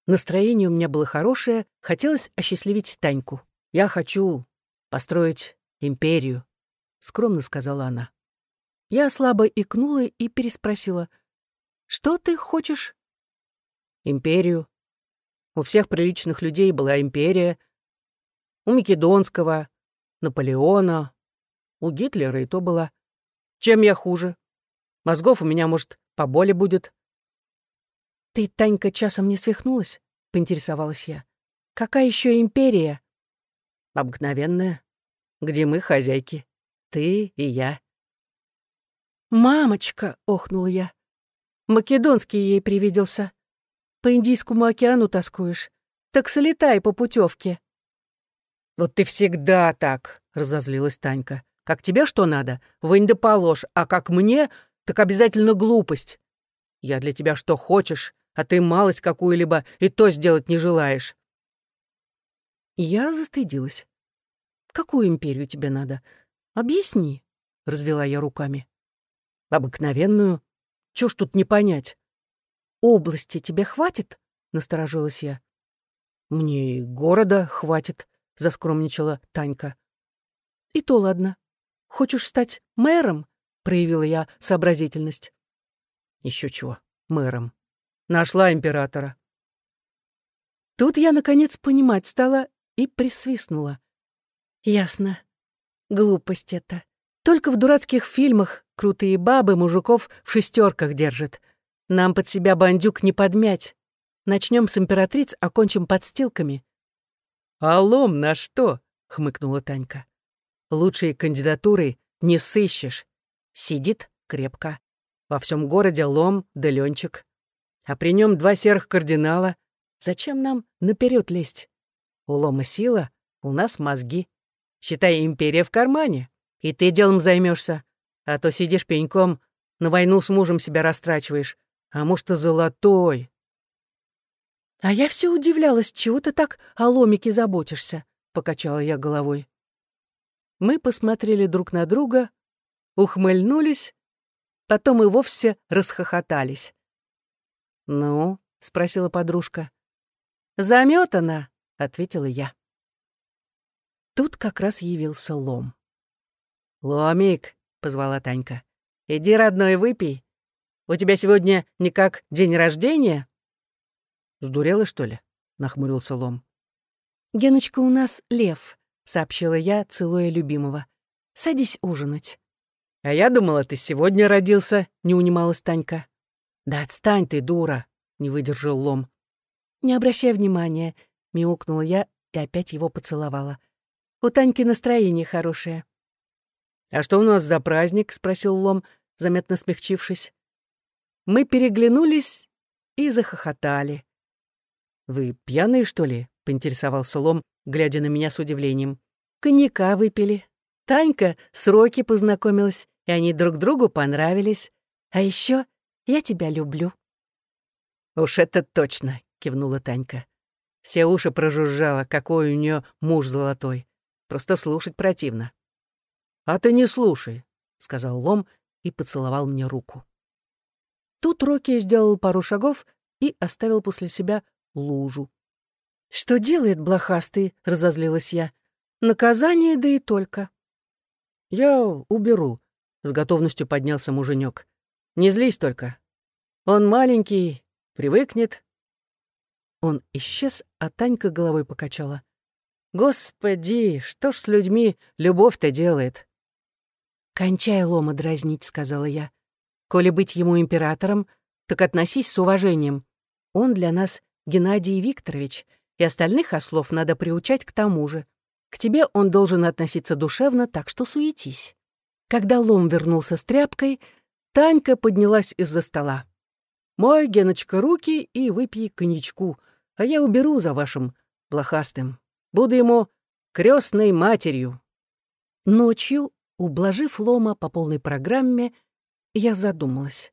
Speaker 1: Настроение у меня было хорошее, хотелось осчастливить Таньку. «Я хочу построить империю», — скромно сказала она. Я слабо икнула и переспросила. «Что ты хочешь?» «Империю. У всех приличных людей была империя. У Македонского, Наполеона, у Гитлера и то была. Чем я хуже? Мозгов у меня, может, поболе будет.
Speaker 2: «Ты, Танька, часом не свихнулась?» — поинтересовалась я. «Какая еще империя?»
Speaker 1: «Обыкновенная, где мы хозяйки. Ты и я».
Speaker 2: «Мамочка!» — охнула я. «Македонский ей привиделся. По Индийскому океану тоскуешь. Так слетай по путевке.
Speaker 1: «Вот ты всегда так!» — разозлилась Танька. «Как тебе что надо? Вынь да положь, а как мне, так обязательно глупость. Я для тебя что хочешь, а ты малость какую-либо и то сделать не желаешь». Я застыдилась. «Какую империю тебе надо? Объясни», — развела я руками. «Обыкновенную? Чё ж тут не понять?»
Speaker 2: «Области тебе хватит?» — насторожилась я.
Speaker 1: «Мне и города хватит», — заскромничала Танька.
Speaker 2: «И то ладно. Хочешь стать мэром?» — проявила я сообразительность.
Speaker 1: Еще чего, мэром. Нашла императора.
Speaker 2: Тут я, наконец, понимать стала и присвистнула. Ясно. Глупость это.
Speaker 1: Только в дурацких фильмах крутые бабы мужиков в шестерках держат. Нам под себя бандюк не подмять. Начнем с императриц, окончим подстилками». «А лом на что?» — хмыкнула Танька. «Лучшие кандидатуры не сыщешь. Сидит крепко. Во всем городе лом да Ленчик. А при нем два серых кардинала. Зачем нам наперед лезть? У лома сила, у нас мозги. Считай, империя в кармане. И ты делом займешься, а то сидишь пеньком, на войну с мужем себя растрачиваешь, а муж-то золотой. А я все удивлялась, чего ты так о ломике заботишься, покачала я головой. Мы посмотрели друг на друга, ухмыльнулись, потом и вовсе расхохотались. «Ну?» — спросила подружка. «Замётана», — ответила я. Тут как раз явился лом. «Ломик», — позвала Танька, — «иди, родной, выпей. У тебя сегодня никак день рождения?» «Сдурела, что ли?» — нахмурился Лом.
Speaker 2: «Геночка у нас лев», — сообщила я, целуя любимого. «Садись ужинать».
Speaker 1: «А я думала, ты сегодня родился», — не унималась Танька.
Speaker 2: «Да отстань ты, дура», — не выдержал Лом. «Не обращай внимания», — мяукнула я и опять его поцеловала. «У Таньки настроение хорошее».
Speaker 1: «А что у нас за праздник?» — спросил Лом, заметно смягчившись. Мы переглянулись и захохотали. «Вы пьяные, что ли?» — поинтересовался Лом, глядя на меня с удивлением.
Speaker 2: «Коньяка выпили. Танька с Роки познакомилась, и они друг другу понравились. А еще я тебя люблю».
Speaker 1: «Уж это точно!» — кивнула Танька. Все уши прожужжала, какой у нее муж золотой. Просто слушать противно. «А ты не слушай», — сказал Лом и поцеловал мне руку. Тут Рокки сделал пару шагов и оставил после себя лужу.
Speaker 2: «Что делает блохастый?» — разозлилась я. «Наказание, да и только».
Speaker 1: «Я уберу», — с готовностью поднялся муженек. «Не злись только. Он маленький, привыкнет». Он исчез, а Танька головой покачала. «Господи, что ж с людьми любовь-то делает?»
Speaker 2: «Кончай лома дразнить», — сказала я. «Коли быть ему императором, так относись с уважением. Он для нас Геннадий Викторович, и остальных ослов надо приучать к тому же. К тебе он должен относиться душевно, так что суетись». Когда лом вернулся с тряпкой, Танька поднялась из-за стола. «Мой, Геночка, руки и выпей коньячку, а я уберу за вашим блохастым. Буду ему крестной матерью». Ночью Ублажив Лома по полной программе, я задумалась.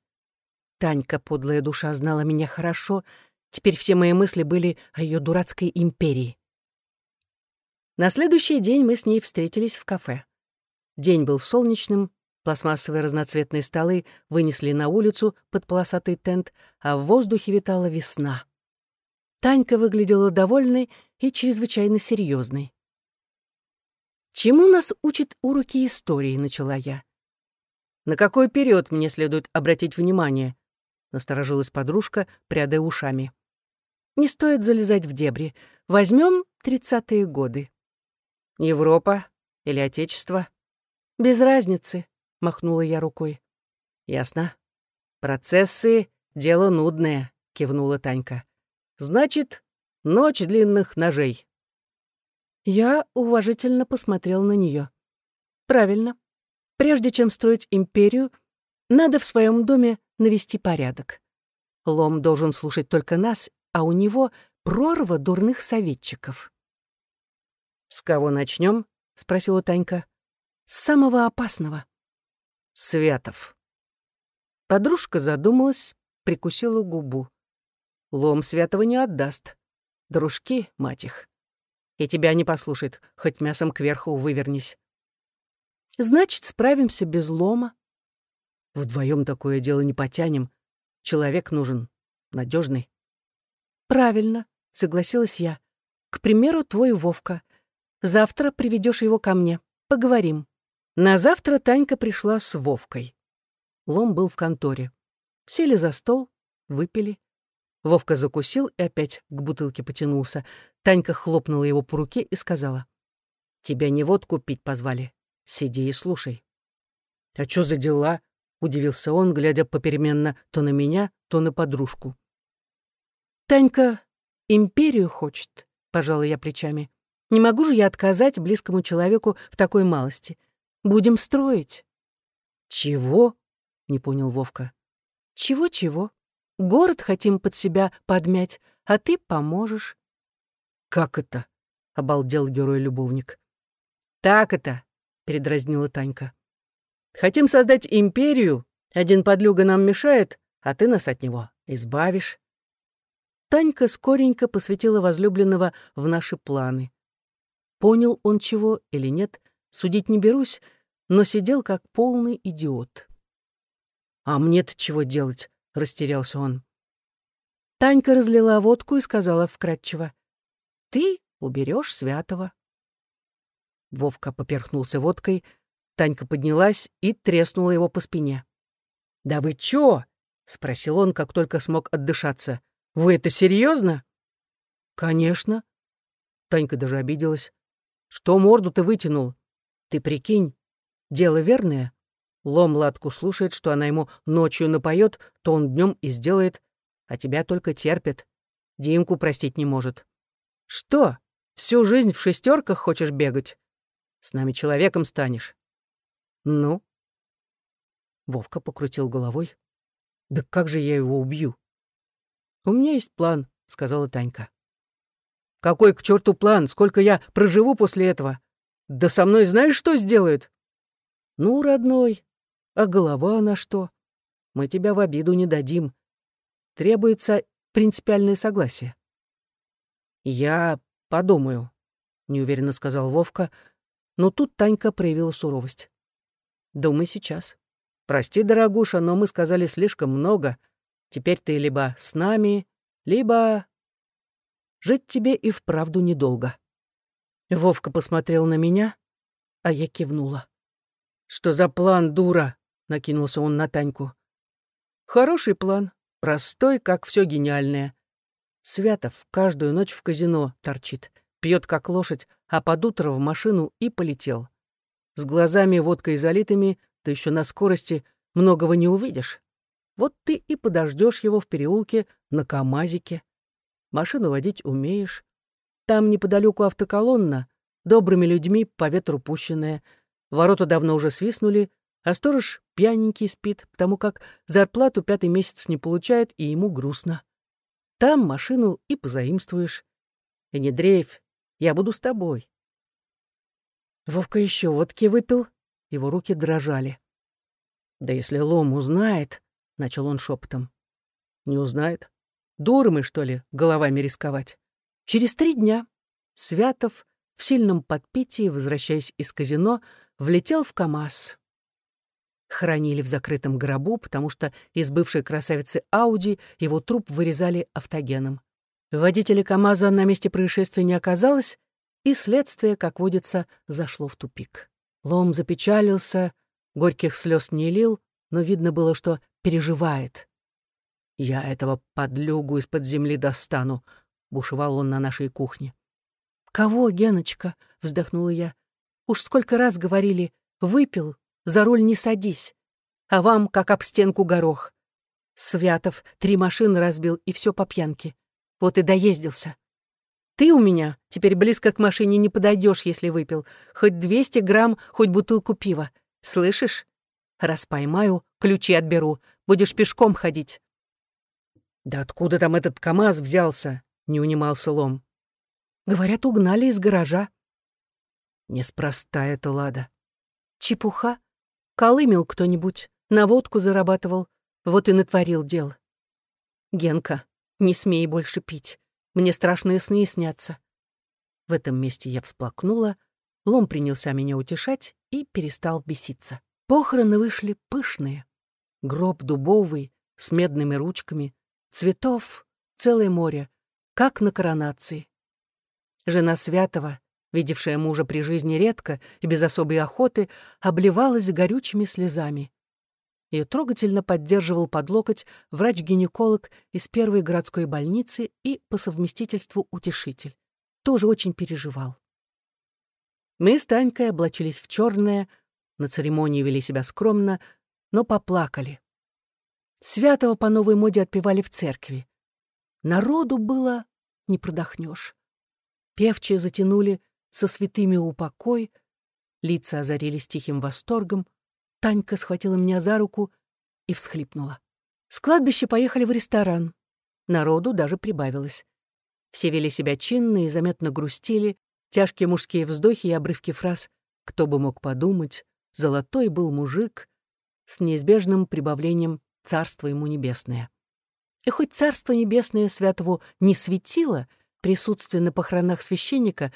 Speaker 2: Танька, подлая душа, знала меня хорошо, теперь все мои мысли были о ее дурацкой империи. На следующий день мы с ней встретились в кафе. День был солнечным, пластмассовые разноцветные столы вынесли на улицу под полосатый тент, а в воздухе витала весна. Танька выглядела довольной и чрезвычайно серьезной. «Чему нас учат уроки истории?» — начала я. «На какой период мне следует обратить внимание?» — насторожилась подружка, прядая ушами. «Не стоит залезать в дебри. Возьмем тридцатые годы». «Европа или Отечество?» «Без разницы», — махнула я рукой. «Ясно. Процессы — дело нудное», — кивнула Танька. «Значит, ночь длинных ножей». Я уважительно посмотрел на нее. Правильно. Прежде чем строить империю, надо в своем доме навести порядок. Лом должен слушать только нас, а у него прорва дурных советчиков. «С кого начнем? спросила Танька. «С самого опасного». «Святов». Подружка задумалась, прикусила губу. Лом Святого не отдаст. Дружки, мать их и тебя не послушает, хоть мясом кверху вывернись. Значит, справимся без лома. Вдвоем такое дело не потянем. Человек нужен, надежный. Правильно, согласилась я. К примеру, твой Вовка. Завтра приведешь его ко мне. Поговорим. На завтра Танька пришла с Вовкой. Лом был в конторе. Сели за стол, выпили. Вовка закусил и опять к бутылке потянулся. Танька хлопнула его по руке и сказала. «Тебя не водку пить позвали. Сиди и слушай».
Speaker 1: «А чё за дела?» — удивился он, глядя попеременно то на меня, то на подружку.
Speaker 2: «Танька империю хочет», — пожала я плечами. «Не могу же я отказать близкому человеку в такой малости. Будем строить».
Speaker 1: «Чего?» — не понял Вовка.
Speaker 2: «Чего-чего? Город хотим под себя подмять, а ты поможешь».
Speaker 1: «Как это?» — обалдел герой-любовник.
Speaker 2: «Так это», — передразнила Танька. «Хотим создать империю, один подлюга нам мешает, а ты нас от него избавишь». Танька скоренько посвятила возлюбленного в наши планы. Понял он чего или нет, судить не берусь, но сидел как полный идиот.
Speaker 1: «А мне-то чего делать?» — растерялся он.
Speaker 2: Танька разлила водку и сказала вкратчиво. «Ты уберешь святого».
Speaker 1: Вовка поперхнулся водкой, Танька поднялась и треснула его по спине. «Да вы чё?» — спросил он, как только смог отдышаться. «Вы это серьезно? «Конечно». Танька даже обиделась. «Что морду ты вытянул? Ты прикинь, дело верное. Лом ладку слушает, что она ему ночью напоет, то он днем и сделает, а тебя только терпит. Димку простить не может. Что, всю жизнь в шестерках хочешь бегать? С нами человеком станешь. Ну? Вовка покрутил головой. Да как же я его убью? У меня есть план, сказала Танька. Какой к черту план? Сколько я проживу после этого? Да со мной знаешь, что сделают? Ну, родной, а голова на что? Мы тебя в обиду не дадим. Требуется принципиальное согласие. Я подумаю, неуверенно сказал Вовка, но тут Танька проявила суровость. Думай сейчас. Прости, дорогуша, но мы сказали слишком много. Теперь ты либо с нами, либо... Жить тебе и вправду недолго. Вовка посмотрел на меня, а я кивнула. «Что за план, дура?» Накинулся он на Таньку. Хороший план, простой, как все гениальное. Святов каждую ночь в казино торчит, пьет как лошадь, а под утро в машину и полетел. С глазами водкой залитыми, ты еще на скорости многого не увидишь. Вот ты и подождешь его в переулке на КамАЗике. Машину водить умеешь. Там неподалеку автоколонна, добрыми людьми по ветру пущенная. Ворота давно уже свистнули, а сторож пьяненький спит, потому как зарплату пятый месяц не получает, и ему грустно. Там машину и позаимствуешь. И не дрейфь, я буду с тобой. Вовка еще водки выпил, его руки дрожали. «Да если Лом узнает», — начал он шепотом. «Не узнает? Дуры мы, что ли, головами рисковать?» Через три дня Святов в сильном подпитии, возвращаясь из казино, влетел в КамАЗ хоронили в закрытом гробу, потому что из бывшей красавицы Ауди его труп вырезали автогеном. Водителя КамАЗа на месте происшествия не оказалось, и следствие, как водится, зашло в тупик. Лом запечалился, горьких слез не лил, но видно было, что переживает. «Я этого подлюгу из-под земли достану», — бушевал он на нашей кухне. «Кого, Геночка?» — вздохнула я. «Уж сколько раз говорили, выпил, за руль не садись. А вам, как об стенку горох. Святов три машины разбил, и все по пьянке. Вот и доездился. Ты у меня теперь близко к машине не подойдешь, если выпил. Хоть 200 грамм, хоть бутылку пива. Слышишь? Раз поймаю, ключи отберу. Будешь пешком ходить. «Да откуда там этот КамАЗ взялся?» — не унимался Лом. «Говорят, угнали из гаража». Неспроста это, Лада. Чепуха. Колымел кто-нибудь, на водку зарабатывал, вот и натворил дел. Генка, не смей больше пить, мне страшные сны снятся. В этом месте я всплакнула, Лом принялся меня утешать и перестал беситься. Похороны вышли пышные. Гроб дубовый, с медными ручками, цветов, целое море, как на коронации. Жена Святого, видевшая мужа при жизни редко и без особой охоты, обливалась горючими слезами. Ее трогательно поддерживал под локоть врач-гинеколог из первой городской больницы и по совместительству утешитель. Тоже очень переживал. Мы с Танькой облачились в черное, на церемонии вели себя скромно, но поплакали. Святого по новой моде отпевали в церкви. Народу было не продохнешь. Певчие затянули со святыми упокой, лица озарились тихим восторгом, Танька схватила меня за руку и всхлипнула. С кладбища поехали в ресторан. Народу даже прибавилось. Все вели себя чинно и заметно грустили, тяжкие мужские вздохи и обрывки фраз «Кто бы мог подумать», «Золотой был мужик», с неизбежным прибавлением «Царство ему небесное». И хоть Царство небесное святого не светило, присутствие на похоронах священника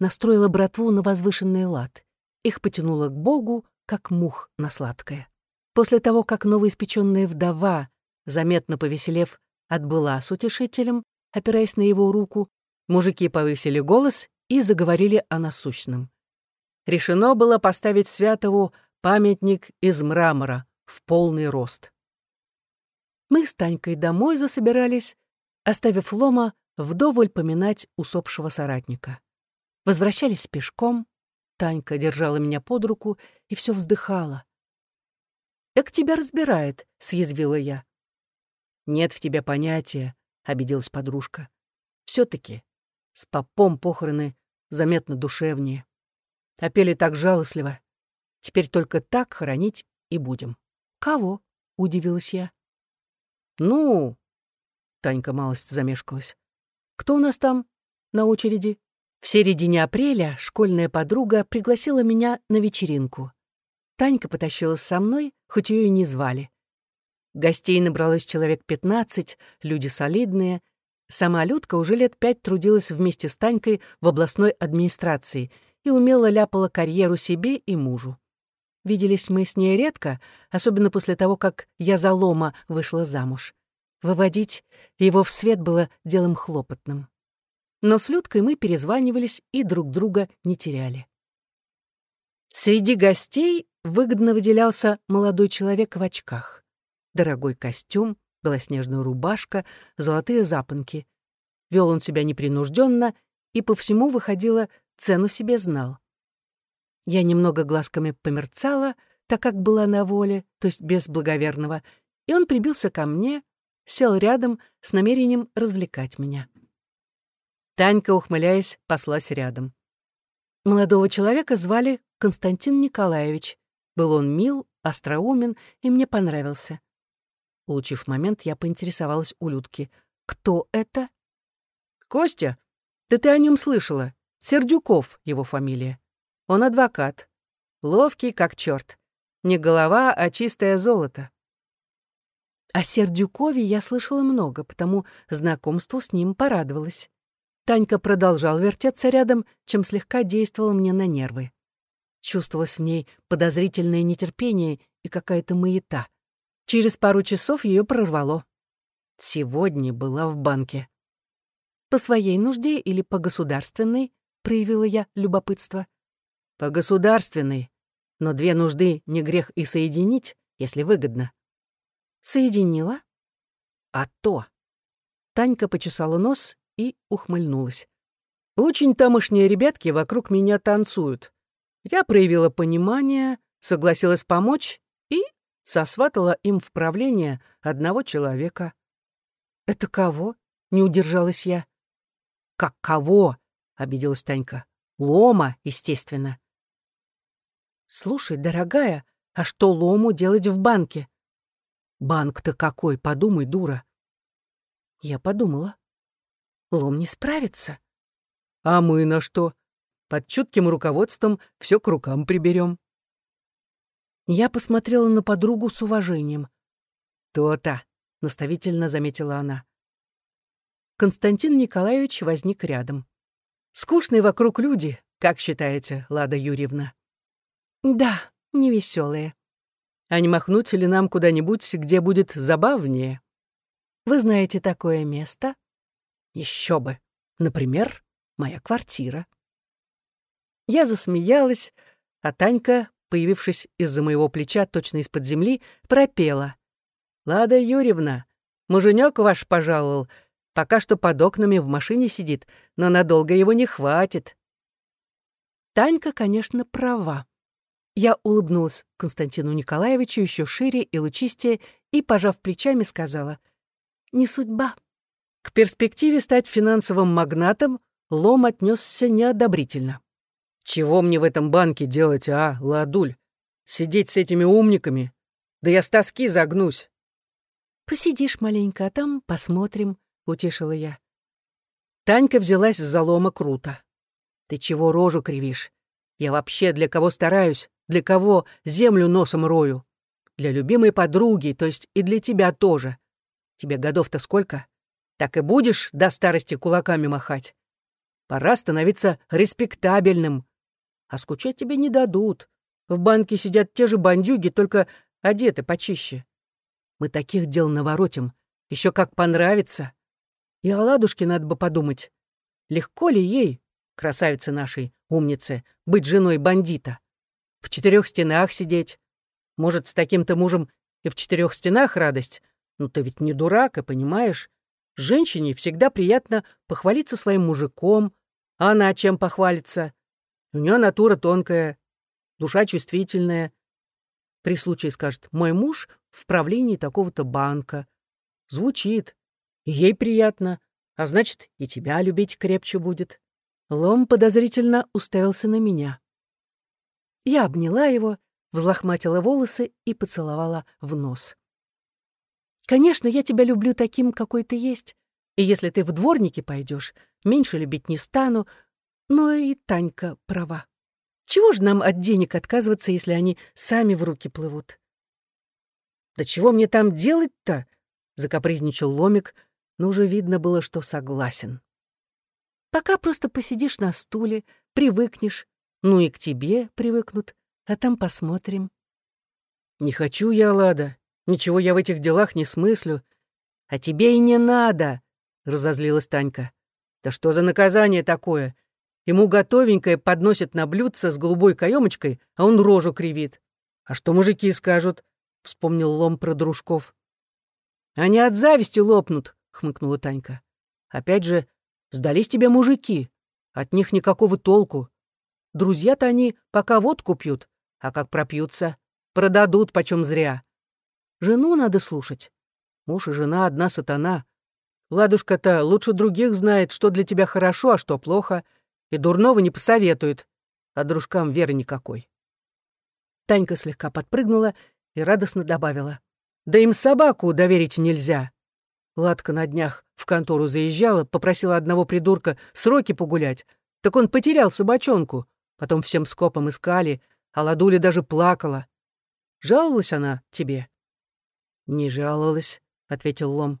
Speaker 1: настроило братву на возвышенный лад. Их потянуло к Богу, как мух на сладкое. После того, как новоиспеченная вдова, заметно повеселев, отбыла с утешителем, опираясь на его руку, мужики повысили голос и заговорили о насущном. Решено было поставить Святову памятник из мрамора в полный рост. Мы с Танькой домой засобирались, оставив Лома вдоволь поминать усопшего соратника. Возвращались пешком, Танька держала меня под руку и все вздыхала. «Эк тебя разбирает», — съязвила я. «Нет в тебе понятия», — обиделась подружка. все таки с попом похороны заметно душевнее. А пели так жалостливо. Теперь только так хоронить и будем». «Кого?» — удивилась я. «Ну...» — Танька малость замешкалась. «Кто у нас там на очереди?» В середине апреля школьная подруга пригласила меня на вечеринку. Танька потащилась со мной, хоть ее и не звали. Гостей набралось человек пятнадцать, люди солидные. Сама Людка уже лет пять трудилась вместе с Танькой в областной администрации и умело ляпала карьеру себе и мужу. Виделись мы с ней редко, особенно после того, как я за лома вышла замуж. Выводить его в свет было делом хлопотным но с Людкой мы перезванивались и друг друга не теряли. Среди гостей выгодно выделялся молодой человек в очках. Дорогой костюм, белоснежная рубашка, золотые запонки. Вел он себя непринужденно и по всему выходило, цену себе знал. Я немного глазками померцала, так как была на воле, то есть без благоверного, и он прибился ко мне, сел рядом с намерением развлекать меня. Танька, ухмыляясь, паслась рядом. Молодого человека звали Константин Николаевич. Был он мил, остроумен и мне понравился. Улучив момент, я поинтересовалась у Людки. «Кто это?» «Костя, да ты о нем слышала. Сердюков его фамилия. Он адвокат. Ловкий, как черт. Не голова, а чистое золото». О Сердюкове я слышала много, потому знакомству с ним порадовалась. Танька продолжал вертеться рядом, чем слегка действовал мне на нервы. Чувствовалось в ней подозрительное нетерпение и какая-то маята. Через пару часов ее прорвало. Сегодня была в банке. По своей нужде или по государственной, проявила я любопытство. По государственной, но две нужды не грех и соединить, если выгодно. Соединила? А то. Танька почесала нос и ухмыльнулась. «Очень тамошние ребятки вокруг меня танцуют. Я проявила понимание, согласилась помочь и сосватала им в правление одного человека». «Это кого?» — не удержалась я. «Как кого?» — обиделась Танька. «Лома, естественно». «Слушай, дорогая, а что Лому делать в банке?» «Банк-то какой, подумай, дура». Я подумала. Лом не справится. А мы на что? Под чутким руководством все к рукам приберем. Я посмотрела на подругу с уважением. «То-то», — наставительно заметила она. Константин Николаевич возник рядом. «Скучные вокруг люди, как считаете, Лада Юрьевна?» «Да, невеселые. А не махнуть ли нам куда-нибудь, где будет забавнее?» «Вы знаете такое место?» Еще бы. Например, моя квартира. Я засмеялась, а Танька, появившись из-за моего плеча точно из-под земли, пропела. «Лада Юрьевна, муженек ваш пожаловал. Пока что под окнами в машине сидит, но надолго его не хватит». Танька, конечно, права. Я улыбнулась Константину Николаевичу еще шире и лучистее и, пожав плечами, сказала, «Не судьба». К перспективе стать финансовым магнатом Лом отнесся неодобрительно. «Чего мне в этом банке делать, а, Ладуль? Сидеть с этими умниками? Да я с тоски загнусь».
Speaker 2: «Посидишь маленько, а там посмотрим», — утешила я.
Speaker 1: Танька взялась за лома круто. «Ты чего рожу кривишь? Я вообще для кого стараюсь, для кого землю носом рою? Для любимой подруги, то есть и для тебя тоже. Тебе годов-то сколько? Так и будешь до старости кулаками махать? Пора становиться респектабельным. А скучать тебе не дадут. В банке сидят те же бандюги, только одеты почище. Мы таких дел наворотим. Еще как понравится. И о ладушке надо бы подумать. Легко ли ей, красавице нашей, умнице, быть женой бандита? В четырех стенах сидеть. Может, с таким-то мужем и в четырех стенах радость? Ну ты ведь не дурак, и понимаешь? Женщине всегда приятно похвалиться своим мужиком, а она чем похвалится? У нее натура тонкая, душа чувствительная. При случае скажет «мой муж в правлении такого-то банка». Звучит. ей приятно, а значит, и тебя любить крепче будет. Лом подозрительно уставился на меня. Я обняла его, взлохматила волосы и поцеловала в нос. «Конечно, я тебя люблю таким, какой ты есть, и если ты в дворники пойдешь, меньше любить не стану, но и Танька права. Чего же нам от денег отказываться, если они сами в руки плывут?» «Да чего мне там делать-то?» — закапризничал Ломик, но уже видно было, что согласен. «Пока просто посидишь на стуле, привыкнешь, ну и к тебе привыкнут, а там посмотрим». «Не хочу я, Лада. Ничего я в этих делах не смыслю. А тебе и не надо», — разозлилась Танька. «Да что за наказание такое? Ему готовенькое подносят на блюдце с голубой каемочкой, а он рожу кривит. А что мужики скажут?» — вспомнил Лом про дружков. «Они от зависти лопнут», — хмыкнула Танька. «Опять же, сдались тебе мужики. От них никакого толку. Друзья-то они пока водку пьют, а как пропьются, продадут почем зря. Жену надо слушать. Муж и жена одна сатана. Ладушка-то лучше других знает, что для тебя хорошо, а что плохо, и дурного не посоветует, а дружкам веры никакой. Танька слегка подпрыгнула и радостно добавила. «Да им собаку доверить нельзя». Ладка на днях в контору заезжала, попросила одного придурка сроки погулять. Так он потерял собачонку, Потом всем скопом искали, а Ладуля даже плакала. Жаловалась она тебе?» «Не жаловалась», — ответил Лом.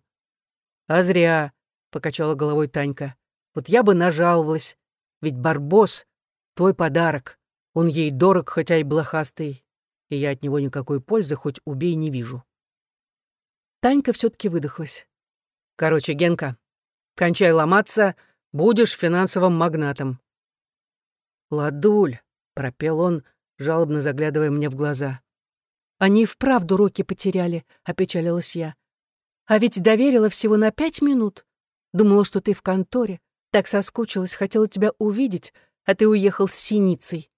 Speaker 1: «А зря», — покачала головой Танька. «Вот я бы нажаловалась, ведь Барбос — твой подарок. Он ей дорог, хотя и блохастый, и я от него никакой пользы, хоть убей, не вижу». Танька все таки выдохлась. «Короче, Генка, кончай ломаться, будешь финансовым магнатом. «Ладуль», — пропел он, жалобно заглядывая мне в глаза. «Они вправду руки потеряли», — опечалилась я. «А ведь доверила всего на пять минут. Думала, что ты в конторе. Так соскучилась, хотела тебя увидеть, а ты уехал с синицей.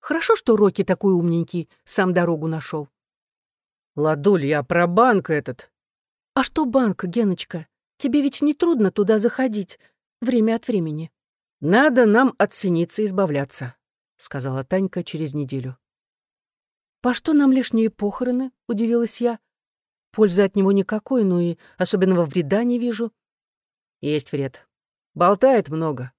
Speaker 1: Хорошо, что Рокки такой умненький, сам дорогу нашел. «Ладуль, я про банк этот». «А что банк, Геночка? Тебе ведь не трудно туда заходить время от времени». «Надо нам от синицы избавляться», — сказала Танька через неделю. «По что нам лишние похороны?» — удивилась я. «Пользы от него никакой, ну и особенного вреда не вижу». «Есть вред. Болтает много.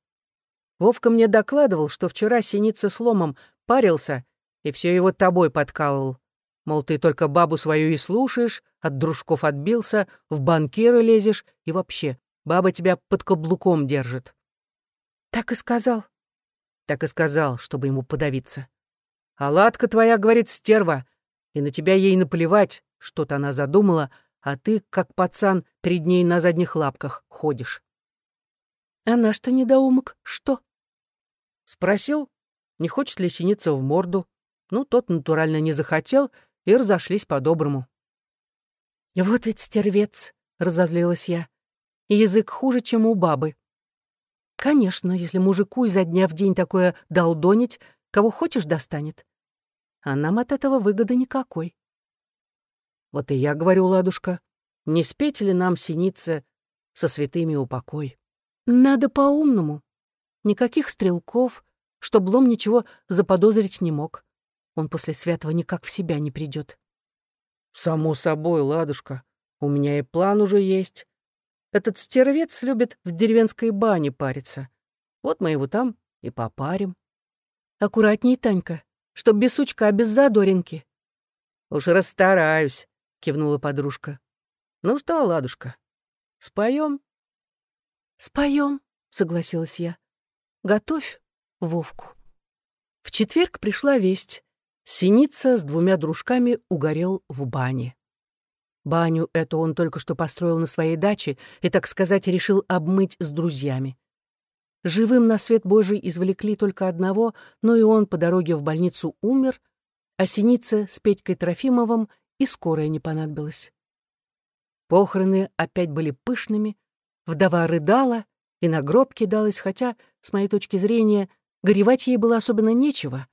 Speaker 1: Вовка мне докладывал, что вчера синица с ломом парился и все его тобой подкалывал. Мол, ты только бабу свою и слушаешь, от дружков отбился, в банкиры лезешь и вообще, баба тебя под каблуком держит. «Так и сказал». «Так и сказал, чтобы ему подавиться. А ладка твоя, говорит, стерва, и на тебя ей наплевать, что-то она задумала, а ты, как пацан, три дней на задних лапках ходишь». «А наш-то недоумок что?» Спросил, не хочет ли синица в морду. Ну, тот натурально не захотел, и разошлись по-доброму. «Вот ведь стервец», — разозлилась я. «Язык хуже, чем у бабы». Конечно, если мужику изо дня в день такое долдонить, кого хочешь достанет. А нам от этого выгоды никакой. Вот и я говорю, ладушка, не спеть ли нам синица со святыми упокой? Надо по-умному. Никаких стрелков, чтоб Лом ничего заподозрить не мог. Он после святого никак в себя не придет. Само собой, ладушка, у меня и план уже есть. Этот стервец любит в деревенской бане париться. Вот мы его там и попарим. Аккуратней, Танька, чтоб без сучка, а без задоринки. Уж расстараюсь, кивнула подружка. Ну что, ладушка, споем? Споем, согласилась я. Готовь Вовку. В четверг пришла весть. Синица с двумя дружками угорел в бане. Баню эту он только что построил на своей даче и, так сказать, решил обмыть с друзьями. Живым на свет Божий извлекли только одного, но и он по дороге в больницу умер, а Синица с Петькой Трофимовым и скорая не понадобилась. Похороны опять были пышными, вдова рыдала и на гроб кидалась, хотя, с моей точки зрения, горевать ей было особенно нечего.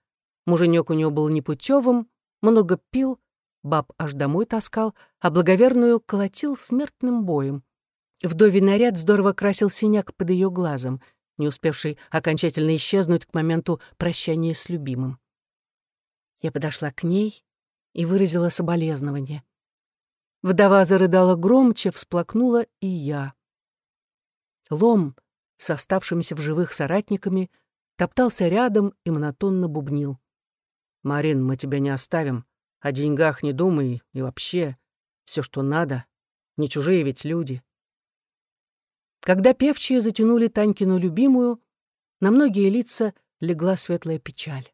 Speaker 1: Муженек у нее был непутевым, много пил, баб аж домой таскал, а благоверную колотил смертным боем. Вдовий наряд здорово красил синяк под ее глазом, не успевший окончательно исчезнуть к моменту прощания с любимым. Я подошла к ней и выразила соболезнование. Вдова зарыдала громче, всплакнула и я. Лом с оставшимися в живых соратниками топтался рядом и монотонно бубнил. «Марин, мы тебя не оставим. О деньгах не думай и вообще все, что надо. Не чужие ведь люди». Когда певчие затянули Танькину любимую, на многие лица легла светлая печаль.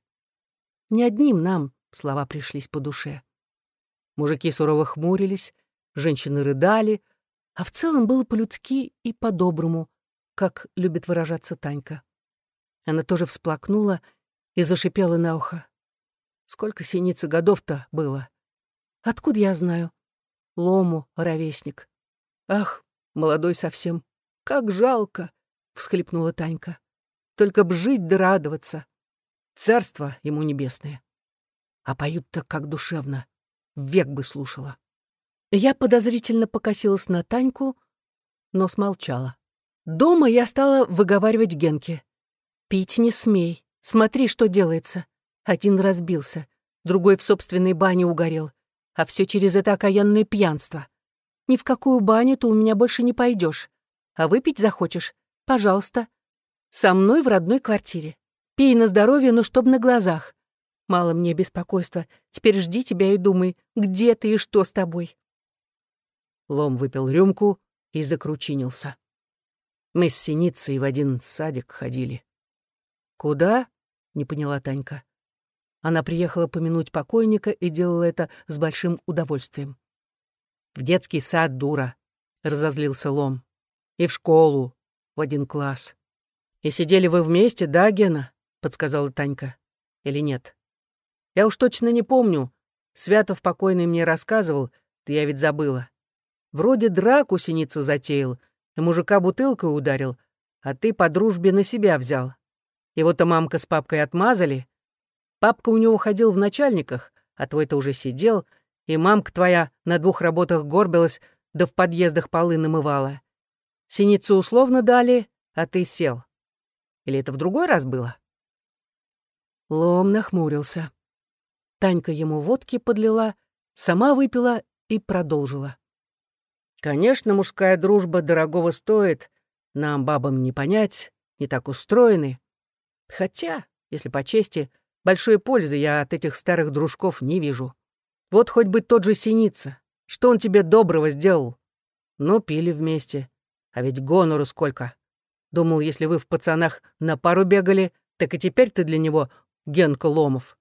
Speaker 1: Не одним нам слова пришлись по душе. Мужики сурово хмурились, женщины рыдали, а в целом было по-людски и по-доброму, как любит выражаться Танька. Она тоже всплакнула и зашипела на ухо. Сколько синицы годов-то было? Откуда я знаю? Лому, ровесник. Ах, молодой совсем. Как жалко, всхлипнула Танька. Только б жить да радоваться. Царство ему небесное. А поют-то как душевно. Век бы слушала. Я подозрительно покосилась на Таньку, но смолчала. Дома я стала выговаривать Генке. «Пить не смей. Смотри, что делается. Один разбился, другой в собственной бане угорел. А все через это окаянное пьянство. Ни в какую баню ты у меня больше не пойдешь. А выпить захочешь? Пожалуйста. Со мной в родной квартире. Пей на здоровье, но чтоб на глазах. Мало мне беспокойства. Теперь жди тебя и думай, где ты и что с тобой. Лом выпил рюмку и закручинился. Мы с Синицей в один садик ходили. «Куда?» — не поняла Танька. Она приехала помянуть покойника и делала это с большим удовольствием. «В детский сад, дура», — разозлился Лом. «И в школу, в один класс». «И сидели вы вместе, да, Гена?» — подсказала Танька. «Или нет?» «Я уж точно не помню. Святов покойный мне рассказывал, да я ведь забыла. Вроде драку синица затеял, и мужика бутылкой ударил, а ты по дружбе на себя взял. Его-то мамка с папкой отмазали, Папка у него ходил в начальниках, а твой-то уже сидел, и мамка твоя на двух работах горбилась, да в подъездах полы намывала. Синицу условно дали, а ты сел. Или это в другой раз было?» Лом нахмурился. Танька ему водки подлила, сама выпила и продолжила. «Конечно, мужская дружба дорогого стоит, нам, бабам, не понять, не так устроены. Хотя, если по чести, — Большой пользы я от этих старых дружков не вижу. Вот хоть бы тот же Синица. Что он тебе доброго сделал? Ну, пили вместе. А ведь гонору сколько. Думал, если вы в пацанах на пару бегали, так и теперь ты для него Генка Ломов.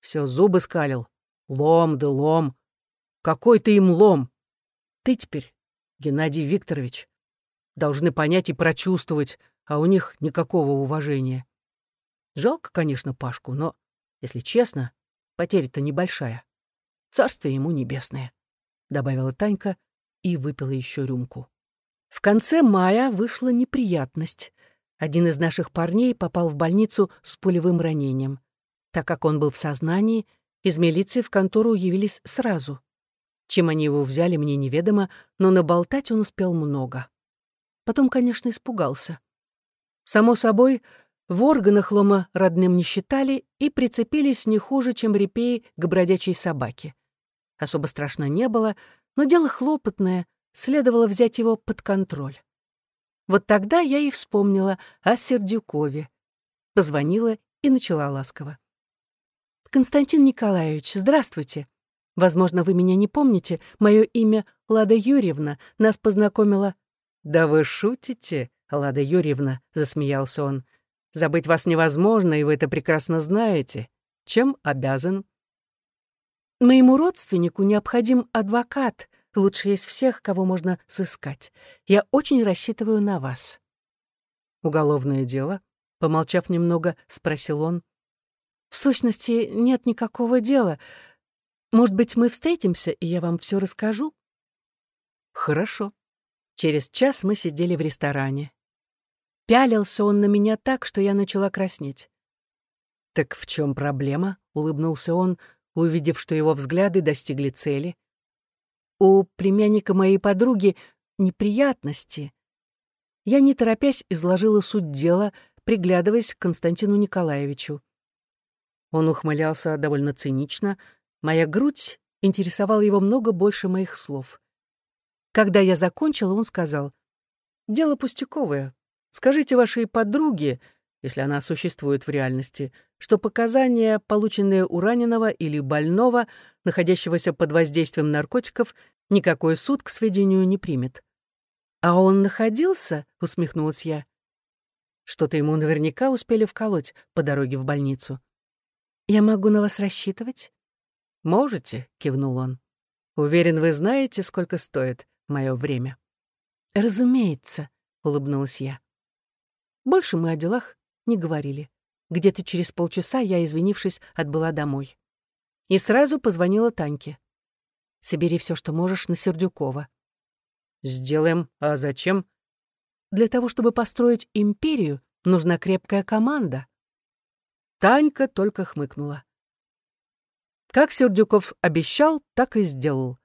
Speaker 1: Все зубы скалил. Лом да лом. Какой ты им лом? Ты теперь, Геннадий Викторович, должны понять и прочувствовать, а у них никакого уважения. Жалко, конечно, Пашку, но если честно, потеря-то небольшая. Царствие ему небесное», — добавила Танька и выпила еще рюмку. В конце мая вышла неприятность. Один из наших парней попал в больницу с пулевым ранением. Так как он был в сознании, Из милиции в контору явились сразу. Чем они его взяли, мне неведомо, но наболтать он успел много. Потом, конечно, испугался. Само собой, в органах лома родным не считали и прицепились не хуже, чем репеи к бродячей собаке. Особо страшно не было, но дело хлопотное, следовало взять его под контроль. Вот тогда я и вспомнила о Сердюкове. Позвонила и начала ласково. «Константин Николаевич, здравствуйте. Возможно, вы меня не помните. Мое имя Лада Юрьевна. Нас познакомила...»
Speaker 2: «Да вы шутите, Лада Юрьевна», — засмеялся он. «Забыть вас невозможно, и вы это прекрасно знаете. Чем обязан?»
Speaker 1: «Моему родственнику необходим адвокат, лучший из всех, кого можно сыскать. Я очень рассчитываю на вас».
Speaker 2: «Уголовное дело?» — помолчав немного, спросил он.
Speaker 1: «В сущности, нет никакого дела. Может быть, мы встретимся, и я вам все расскажу?»
Speaker 2: «Хорошо». Через час мы сидели в ресторане.
Speaker 1: Пялился он на меня так, что я начала краснеть.
Speaker 2: «Так в чем проблема?» — улыбнулся он, увидев, что его взгляды достигли цели.
Speaker 1: «У племянника моей подруги неприятности». Я, не торопясь, изложила суть дела, приглядываясь к Константину Николаевичу.
Speaker 2: Он ухмылялся довольно цинично. Моя грудь интересовала его много больше моих слов. Когда я закончила, он сказал, «Дело пустяковое. Скажите вашей подруге, если она существует в реальности, что показания, полученные у раненого или больного, находящегося под воздействием наркотиков, никакой суд к сведению не примет.
Speaker 1: «А он находился?» — усмехнулась я.
Speaker 2: Что-то ему наверняка успели вколоть по дороге в больницу.
Speaker 1: «Я могу на вас рассчитывать?»
Speaker 2: «Можете», — кивнул он. «Уверен, вы знаете, сколько стоит мое время».
Speaker 1: «Разумеется», — улыбнулась я. Больше мы о делах не говорили. Где-то через полчаса я, извинившись, отбыла домой. И сразу позвонила Таньке. «Собери все, что можешь, на Сердюкова».
Speaker 2: «Сделаем. А зачем?»
Speaker 1: «Для того, чтобы построить империю, нужна крепкая команда».
Speaker 2: Танька только хмыкнула. Как Сердюков обещал, так и сделал.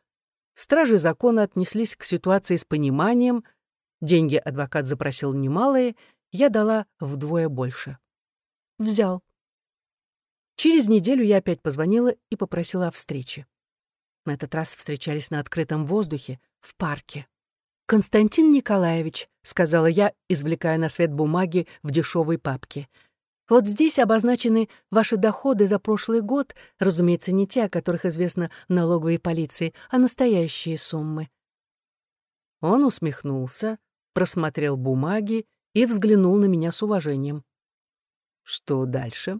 Speaker 2: Стражи закона отнеслись к ситуации с пониманием, деньги адвокат запросил немалые, я дала вдвое больше. Взял. Через неделю я опять позвонила и попросила о встрече. На этот раз встречались на открытом воздухе, в парке.
Speaker 1: «Константин Николаевич», — сказала я, извлекая на свет бумаги в дешевой папке — вот здесь обозначены ваши доходы за прошлый год, разумеется, не те, о которых известно налоговой полиции, а настоящие суммы».
Speaker 2: Он усмехнулся, просмотрел бумаги и взглянул на меня с уважением. «Что дальше?»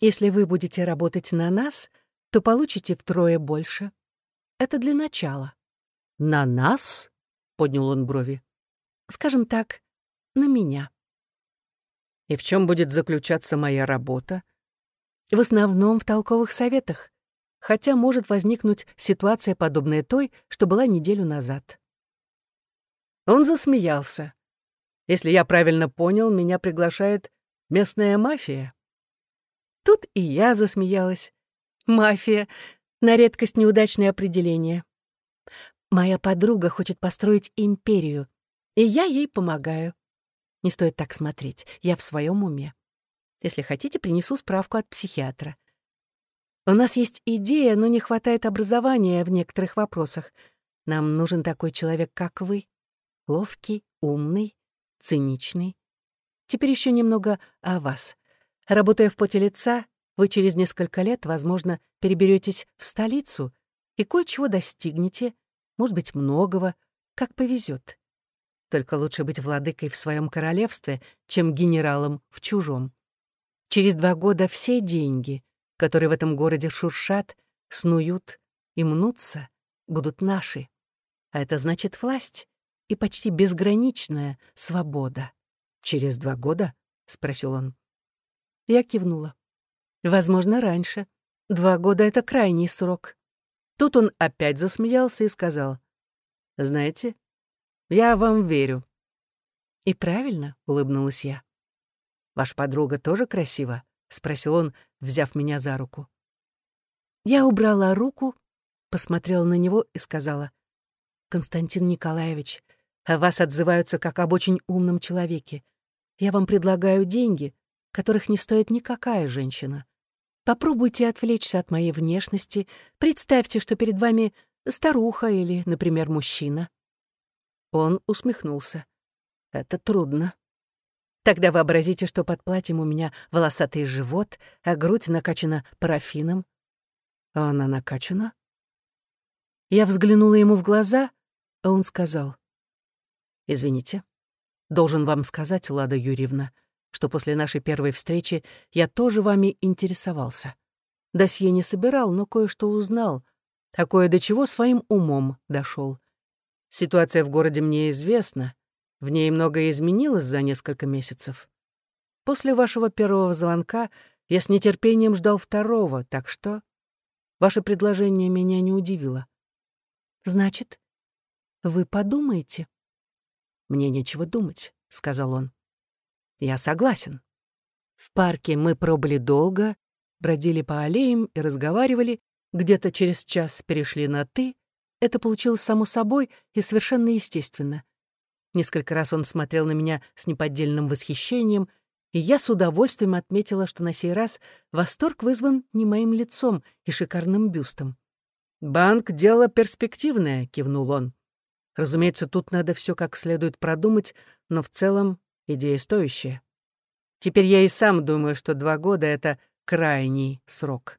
Speaker 1: «Если вы будете работать на нас, то получите втрое больше. Это для начала».
Speaker 2: «На нас?» — поднял он брови.
Speaker 1: «Скажем так, на меня».
Speaker 2: И в чем будет заключаться моя работа?
Speaker 1: В основном в толковых советах, хотя может возникнуть ситуация, подобная той, что была неделю назад.
Speaker 2: Он засмеялся. Если я правильно понял, меня приглашает местная мафия.
Speaker 1: Тут и я засмеялась. Мафия — на редкость неудачное определение. Моя подруга хочет построить империю, и я ей помогаю. Не стоит так смотреть. Я в своем уме. Если хотите, принесу справку от психиатра. У нас есть идея, но не хватает образования в некоторых вопросах. Нам нужен такой человек, как вы. Ловкий, умный, циничный. Теперь еще немного о вас. Работая в поте лица, вы через несколько лет, возможно, переберетесь в столицу и кое-чего достигнете, может быть, многого, как повезет. Только лучше быть владыкой в своем королевстве, чем генералом в чужом. Через два года все деньги, которые в этом городе шуршат, снуют и мнутся, будут наши. А это значит власть и почти безграничная свобода.
Speaker 2: «Через два года?» — спросил он.
Speaker 1: Я кивнула. «Возможно, раньше. Два года — это крайний срок».
Speaker 2: Тут он опять засмеялся и сказал. «Знаете, я вам верю».
Speaker 1: «И правильно», — улыбнулась я.
Speaker 2: «Ваша подруга тоже красива?» — спросил он, взяв меня за руку.
Speaker 1: Я убрала руку, посмотрела на него и сказала, «Константин Николаевич, о вас отзываются как об очень умном человеке. Я вам предлагаю деньги, которых не стоит никакая женщина. Попробуйте отвлечься от моей внешности, представьте, что перед вами старуха или, например, мужчина». Он усмехнулся. «Это трудно. Тогда вообразите, что под платьем у меня волосатый живот, а грудь накачана парафином. А она накачана? Я взглянула ему в глаза, а он сказал. «Извините, должен вам сказать, Лада Юрьевна, что после нашей первой встречи я тоже вами интересовался. Досье не собирал, но кое-что узнал, такое до чего своим умом дошел. Ситуация в городе мне известна, в ней многое изменилось за несколько месяцев. После вашего первого звонка я с нетерпением ждал второго, так что ваше предложение меня не удивило. Значит, вы подумаете? Мне нечего думать, сказал он. Я согласен. В парке мы пробыли долго, бродили по аллеям и разговаривали, где-то через час перешли на «ты». Это получилось само собой и совершенно естественно. Несколько раз он смотрел на меня с неподдельным восхищением, и я с удовольствием отметила, что на сей раз восторг вызван не моим лицом и шикарным бюстом. «Банк — дело перспективное», — кивнул он. «Разумеется, тут надо все как следует продумать, но в целом идея стоящая. Теперь я и сам думаю, что два года — это крайний срок».